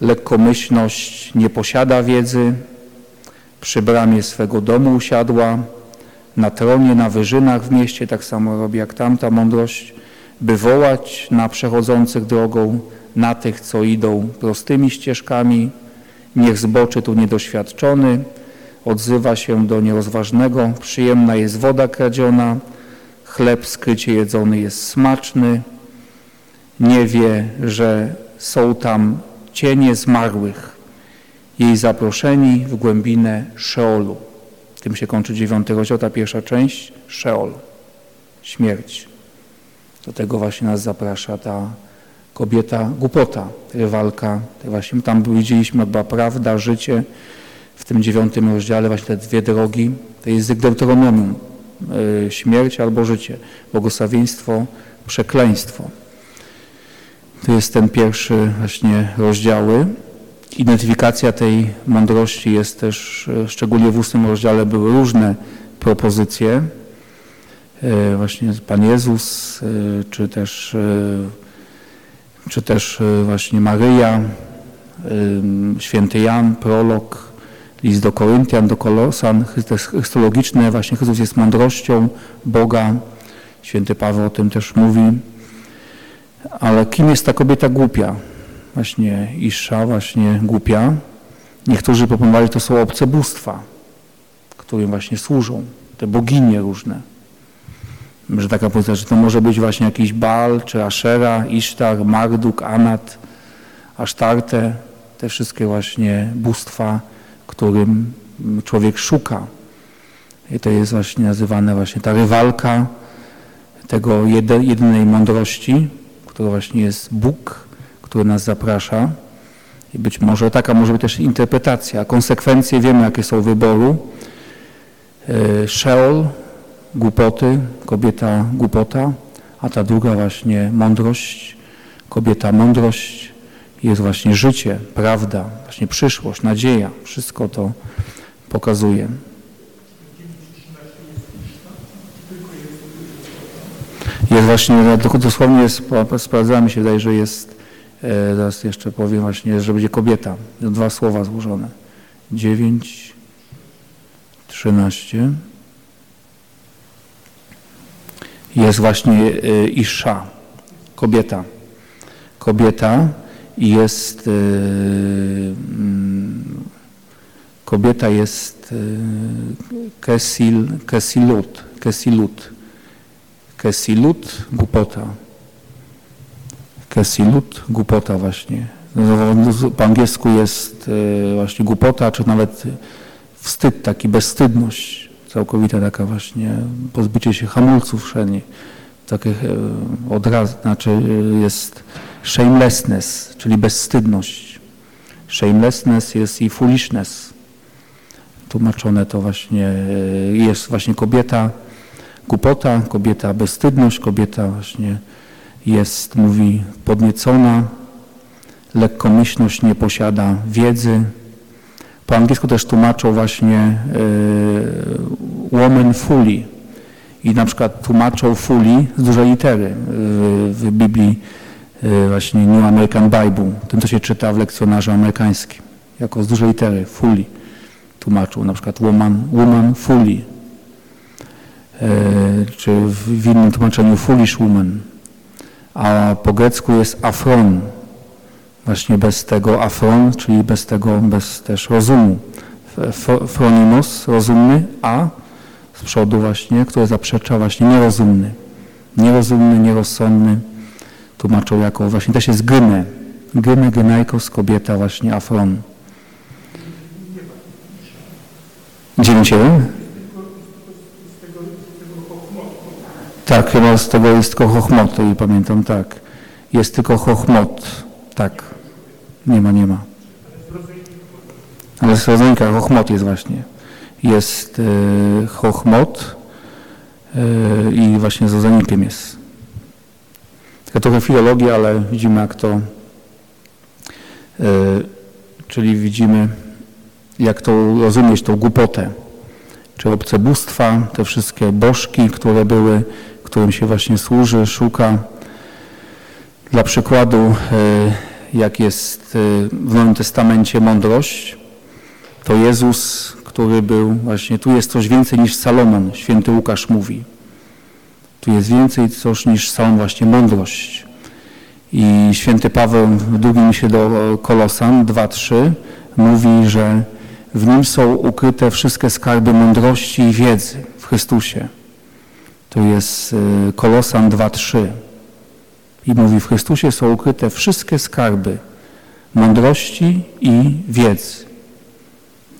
lekkomyślność nie posiada wiedzy, przy bramie swego domu usiadła, na tronie, na wyżynach w mieście, tak samo robi jak tamta mądrość, by wołać na przechodzących drogą, na tych, co idą prostymi ścieżkami. Niech zboczy tu niedoświadczony, odzywa się do nierozważnego, przyjemna jest woda kradziona, chleb skrycie jedzony jest smaczny, nie wie, że są tam cienie zmarłych, jej zaproszeni w głębinę Szeolu. Tym się kończy dziewiąty rozdział, ta pierwsza część, Szeol, śmierć. Do tego właśnie nas zaprasza ta kobieta głupota, rywalka. Właśnie tam widzieliśmy chyba prawda, życie. W tym dziewiątym rozdziale właśnie te dwie drogi, to jest Deuteronomium, yy, śmierć albo życie, błogosławieństwo, przekleństwo. To jest ten pierwszy właśnie rozdziały. Identyfikacja tej mądrości jest też, e, szczególnie w ósmym rozdziale były różne propozycje. E, właśnie Pan Jezus, e, czy też, czy też właśnie Maryja, święty Jan, prolog, list do Koryntian, do Kolosan, chrystologiczne, właśnie Chrystus jest mądrością Boga. Święty Paweł o tym też mówi. Ale kim jest ta kobieta głupia? Właśnie Isza, właśnie głupia. Niektórzy proponowali, że to są obce bóstwa, którym właśnie służą, te boginie różne. Że taka pozycja, że to może być właśnie jakiś Baal, czy Ashera, Isztar, Marduk, Anat, Asztarte, te wszystkie właśnie bóstwa, którym człowiek szuka. I to jest właśnie nazywane właśnie ta rywalka tego jedynej mądrości, który właśnie jest Bóg, który nas zaprasza. I być może taka może być też interpretacja. Konsekwencje wiemy, jakie są wyboru. E, Sheol, głupoty, kobieta głupota, a ta druga właśnie mądrość, kobieta mądrość jest właśnie życie, prawda, właśnie przyszłość, nadzieja. Wszystko to pokazuje. Jest właśnie, dosłownie jest, sprawdzamy się, wydaje, że jest, e, zaraz jeszcze powiem właśnie, że będzie kobieta. Dwa słowa złożone. Dziewięć, trzynaście. Jest właśnie e, Isza, kobieta. Kobieta jest, e, mm, kobieta jest kesil, kesilut, kesilut Kesilut, głupota. Kesilut, głupota właśnie. Po angielsku jest e, właśnie głupota, czy nawet wstyd, taki bezstydność całkowita taka właśnie, pozbycie się hamulców wszędzie. Takie e, od razu, znaczy e, jest shamelessness, czyli bezstydność. Shamelessness jest i foolishness. Tłumaczone to właśnie jest właśnie kobieta, głupota, kobieta bezstydność, kobieta właśnie jest, mówi, podniecona, lekkomyślność nie posiada wiedzy. Po angielsku też tłumaczą właśnie y, woman fully. I na przykład tłumaczą fully z dużej litery w, w Biblii y, właśnie New American Bible, tym co się czyta w lekcjonarzu amerykańskim, jako z dużej litery, fully tłumaczą, na przykład woman, woman fully, E, czy w innym tłumaczeniu foolish woman, a po grecku jest afron, właśnie bez tego afron, czyli bez tego, bez też rozumu. Fronimos, rozumny, a z przodu właśnie, które zaprzecza właśnie nierozumny. Nierozumny, nierozsądny, tłumaczą jako właśnie też jest gynę. Gynę, gynajkos, kobieta właśnie afron. Dziewięć Tak, chyba z tego jest tylko chochmot, i pamiętam, tak. Jest tylko chochmot, tak. Nie ma, nie ma. Ale z rodzinka chochmot jest właśnie. Jest y, chochmot y, i właśnie z rodzenikiem jest. Taka trochę filologia, ale widzimy jak to, y, czyli widzimy jak to rozumieć, tą głupotę, czy obce bóstwa, te wszystkie bożki, które były którym się właśnie służy, szuka. Dla przykładu, jak jest e, w Nowym Testamencie mądrość, to Jezus, który był właśnie, tu jest coś więcej niż Salomon, święty Łukasz mówi. Tu jest więcej coś niż całą właśnie mądrość. I święty Paweł w drugim się do Kolosan 2-3 mówi, że w nim są ukryte wszystkie skarby mądrości i wiedzy w Chrystusie. To jest y, Kolosan 2.3. I mówi, w Chrystusie są ukryte wszystkie skarby mądrości i wiedzy.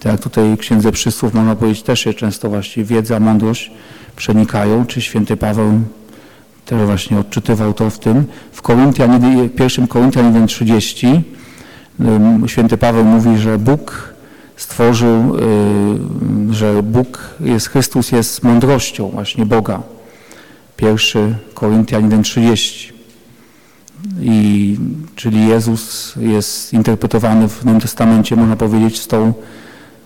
Tak jak tutaj Księdze Przysłów można powiedzieć, też się często właśnie wiedza, mądrość przenikają, czy święty Paweł też właśnie odczytywał to w tym. W Koryntian, pierwszym Koryntian 1.30 święty Paweł mówi, że Bóg stworzył, y, że Bóg jest, Chrystus jest mądrością właśnie Boga. Pierwszy Koryntian 1.30. I, czyli Jezus jest interpretowany w Nowym Testamencie, można powiedzieć, z tą,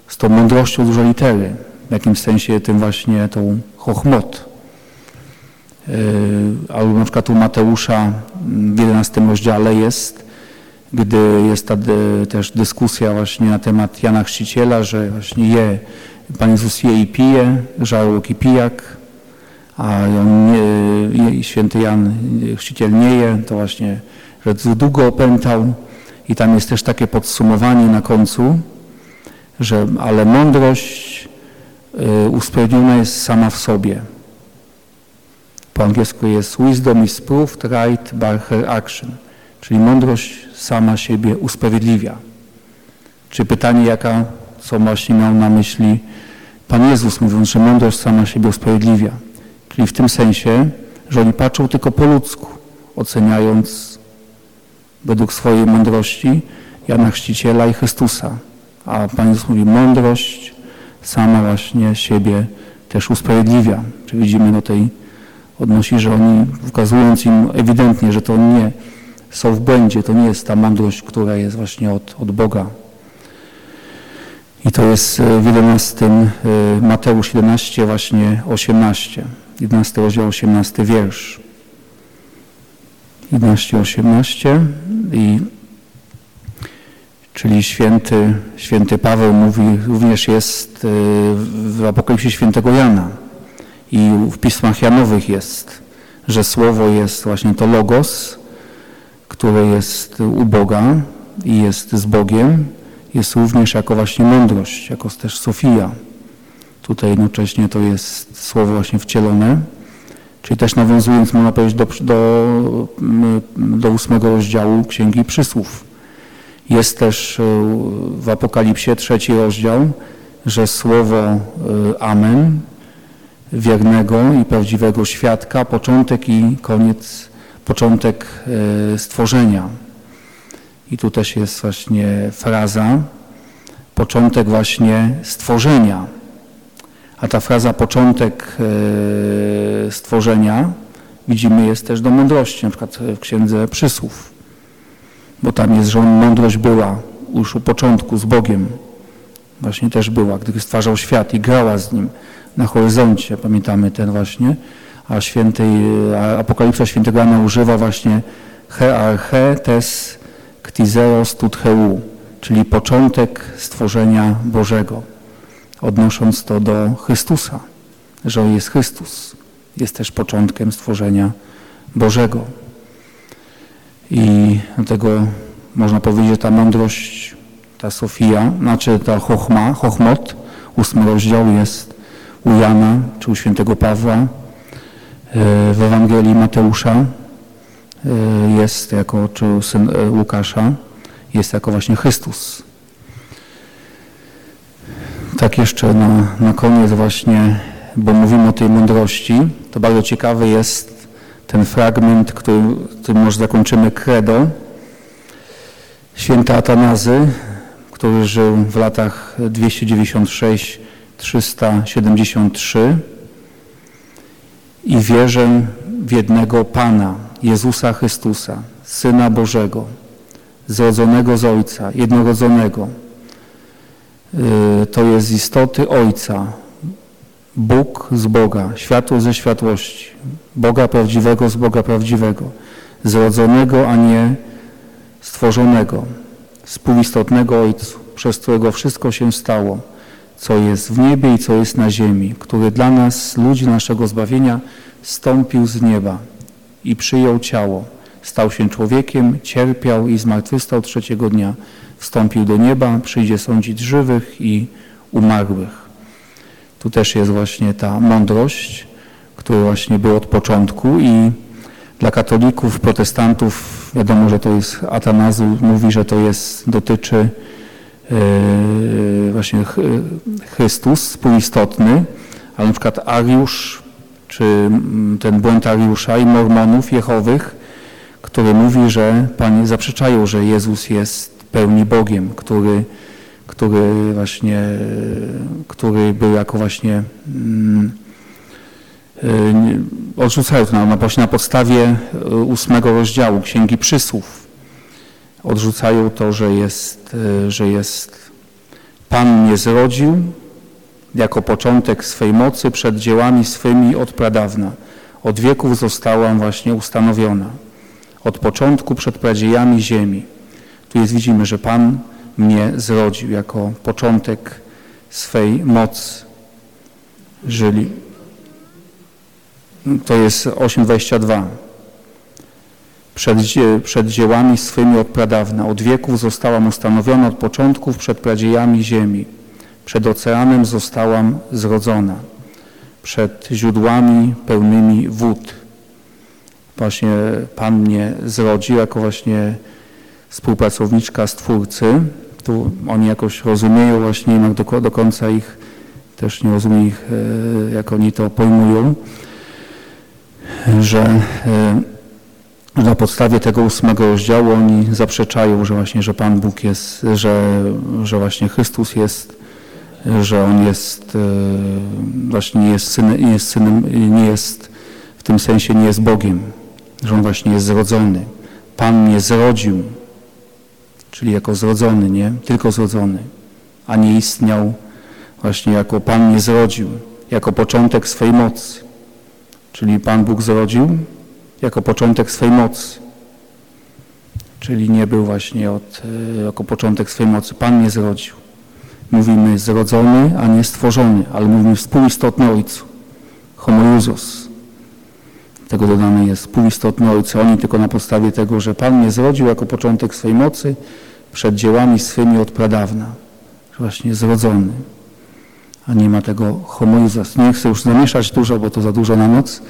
z tą mądrością dużej litery. W jakimś sensie tym właśnie tą chochmot. Yy, albo na przykład u Mateusza w 11 rozdziale jest, gdy jest ta też dyskusja właśnie na temat Jana Chrzciciela, że właśnie je, Pan Jezus je i pije, żarłok i pijak, a nie, święty Jan Chrzciciel nie je, to właśnie, że długo opętał i tam jest też takie podsumowanie na końcu, że ale mądrość y, usprawiedliwiona jest sama w sobie. Po angielsku jest wisdom is proved right by her action, czyli mądrość sama siebie usprawiedliwia. Czy pytanie, jaka, co właśnie miał na myśli Pan Jezus, mówiąc, że mądrość sama siebie usprawiedliwia. Czyli w tym sensie, że oni patrzą tylko po ludzku, oceniając według swojej mądrości Jana Chrzciciela i Chrystusa. A Pan Jezus mówi, mądrość sama właśnie siebie też usprawiedliwia. Czy widzimy do tej odnosi, że oni, wskazując im ewidentnie, że to nie są w błędzie, to nie jest ta mądrość, która jest właśnie od, od Boga. I to jest w 11 e, Mateusz 11, właśnie 18. 11 rozdział, 18 wiersz. 11, 18 i czyli święty, święty Paweł mówi, również jest e, w Apokalipsie świętego Jana i w pismach Janowych jest, że słowo jest właśnie to logos, które jest u Boga i jest z Bogiem, jest również jako właśnie mądrość, jako też Sofia. Tutaj jednocześnie to jest słowo właśnie wcielone, czyli też nawiązując, można powiedzieć, do, do, do ósmego rozdziału Księgi Przysłów. Jest też e, w Apokalipsie trzeci rozdział, że słowo e, Amen, wiernego i prawdziwego świadka, początek i koniec, początek e, stworzenia. I tu też jest właśnie fraza, początek właśnie stworzenia a ta fraza początek e, stworzenia, widzimy, jest też do mądrości, na przykład w Księdze Przysłów. Bo tam jest, że on, mądrość była już u początku z Bogiem. Właśnie też była, gdy stwarzał świat i grała z nim na horyzoncie. Pamiętamy ten właśnie. A świętej, a Apokalipsa świętego Jana używa właśnie he arche tes ktizeros tut heu, czyli początek stworzenia Bożego odnosząc to do Chrystusa, że jest Chrystus. Jest też początkiem stworzenia Bożego. I dlatego można powiedzieć, że ta mądrość, ta Sofia, znaczy ta chochma, chochmot, ósmy rozdział jest u Jana, czy u świętego Pawła, e, w Ewangelii Mateusza e, jest jako, czy e, Łukasza, jest jako właśnie Chrystus tak jeszcze na, na koniec właśnie, bo mówimy o tej mądrości, to bardzo ciekawy jest ten fragment, który, którym może zakończymy credo. Święta Atanazy, który żył w latach 296-373 i wierzę w jednego Pana, Jezusa Chrystusa, Syna Bożego, zrodzonego z Ojca, jednorodzonego, to jest istoty Ojca, Bóg z Boga, światło ze światłości, Boga prawdziwego z Boga prawdziwego, zrodzonego, a nie stworzonego, współistotnego Ojcu, przez którego wszystko się stało, co jest w niebie i co jest na ziemi, który dla nas, ludzi naszego zbawienia, stąpił z nieba i przyjął ciało, stał się człowiekiem, cierpiał i zmartwychwstał trzeciego dnia, wstąpił do nieba, przyjdzie sądzić żywych i umarłych. Tu też jest właśnie ta mądrość, która właśnie był od początku i dla katolików, protestantów wiadomo, że to jest Atanazu, mówi, że to jest, dotyczy e, właśnie Ch- Chrystus współistotny, ale na przykład Ariusz, czy mm, ten błąd Ariusza i Mormonów Jehowych, który mówi, że Panie zaprzeczają, że Jezus jest pełni Bogiem, który, który właśnie, który był jako właśnie mm, e, na, właśnie na podstawie e, ósmego rozdziału Księgi Przysłów. Odrzucają to, że jest, e, że jest Pan mnie zrodził jako początek swej mocy przed dziełami swymi od pradawna. Od wieków zostałam właśnie ustanowiona. Od początku przed pradziejami ziemi. Tu jest, widzimy, że Pan mnie zrodził jako początek swej mocy. Żyli. To jest 8,22. Przed, przed dziełami swymi od pradawna. Od wieków zostałam ustanowiona, od początków przed pradziejami ziemi. Przed oceanem zostałam zrodzona. Przed źródłami pełnymi wód. Właśnie Pan mnie zrodził jako właśnie współpracowniczka Stwórcy. Tu oni jakoś rozumieją właśnie, jednak do, do końca ich też nie rozumiem ich, e, jak oni to pojmują, że e, na podstawie tego ósmego rozdziału oni zaprzeczają, że właśnie, że Pan Bóg jest, że, że właśnie Chrystus jest, że On jest, e, właśnie nie jest, synem, nie jest synem, nie jest, w tym sensie nie jest Bogiem, że On właśnie jest zrodzony. Pan mnie zrodził, czyli jako zrodzony, nie? Tylko zrodzony, a nie istniał właśnie jako Pan mnie zrodził, jako początek swej mocy. Czyli Pan Bóg zrodził jako początek swej mocy. Czyli nie był właśnie od, e, jako początek swej mocy. Pan mnie zrodził. Mówimy zrodzony, a nie stworzony, ale mówimy współistotny Ojcu. Homoiuzos. Tego dodane jest współistotny Ojcu. Oni tylko na podstawie tego, że Pan mnie zrodził jako początek swej mocy przed dziełami swymi od pradawna. Właśnie zrodzony. A nie ma tego homoiuzos. Nie chcę już zamieszać dużo, bo to za dużo na noc.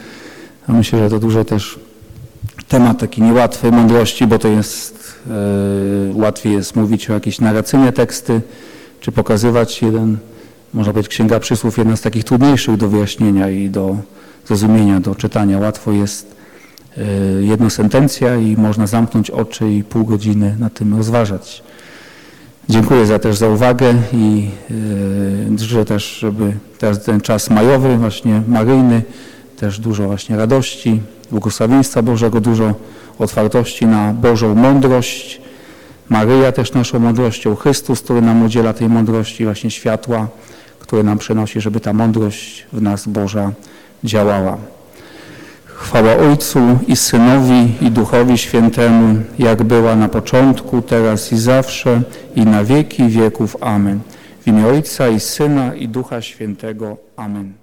A myślę, że to dużo też temat taki niełatwy mądrości, bo to jest e, łatwiej jest mówić o jakieś narracyjne teksty, czy pokazywać jeden, można powiedzieć, Księga Przysłów, jedna z takich trudniejszych do wyjaśnienia i do zrozumienia, do czytania. Łatwo jest e, jedna sentencja i można zamknąć oczy i pół godziny na tym rozważać. Dziękuję za też za uwagę i e, życzę też, żeby teraz ten czas majowy, właśnie maryjny, też dużo właśnie radości, błogosławieństwa Bożego, dużo otwartości na Bożą mądrość. Maryja też naszą mądrością, Chrystus, który nam udziela tej mądrości, właśnie światła, które nam przynosi, żeby ta mądrość w nas Boża działała. Chwała Ojcu i Synowi i Duchowi Świętemu, jak była na początku, teraz i zawsze, i na wieki wieków. Amen. W imię Ojca i Syna i Ducha Świętego. Amen.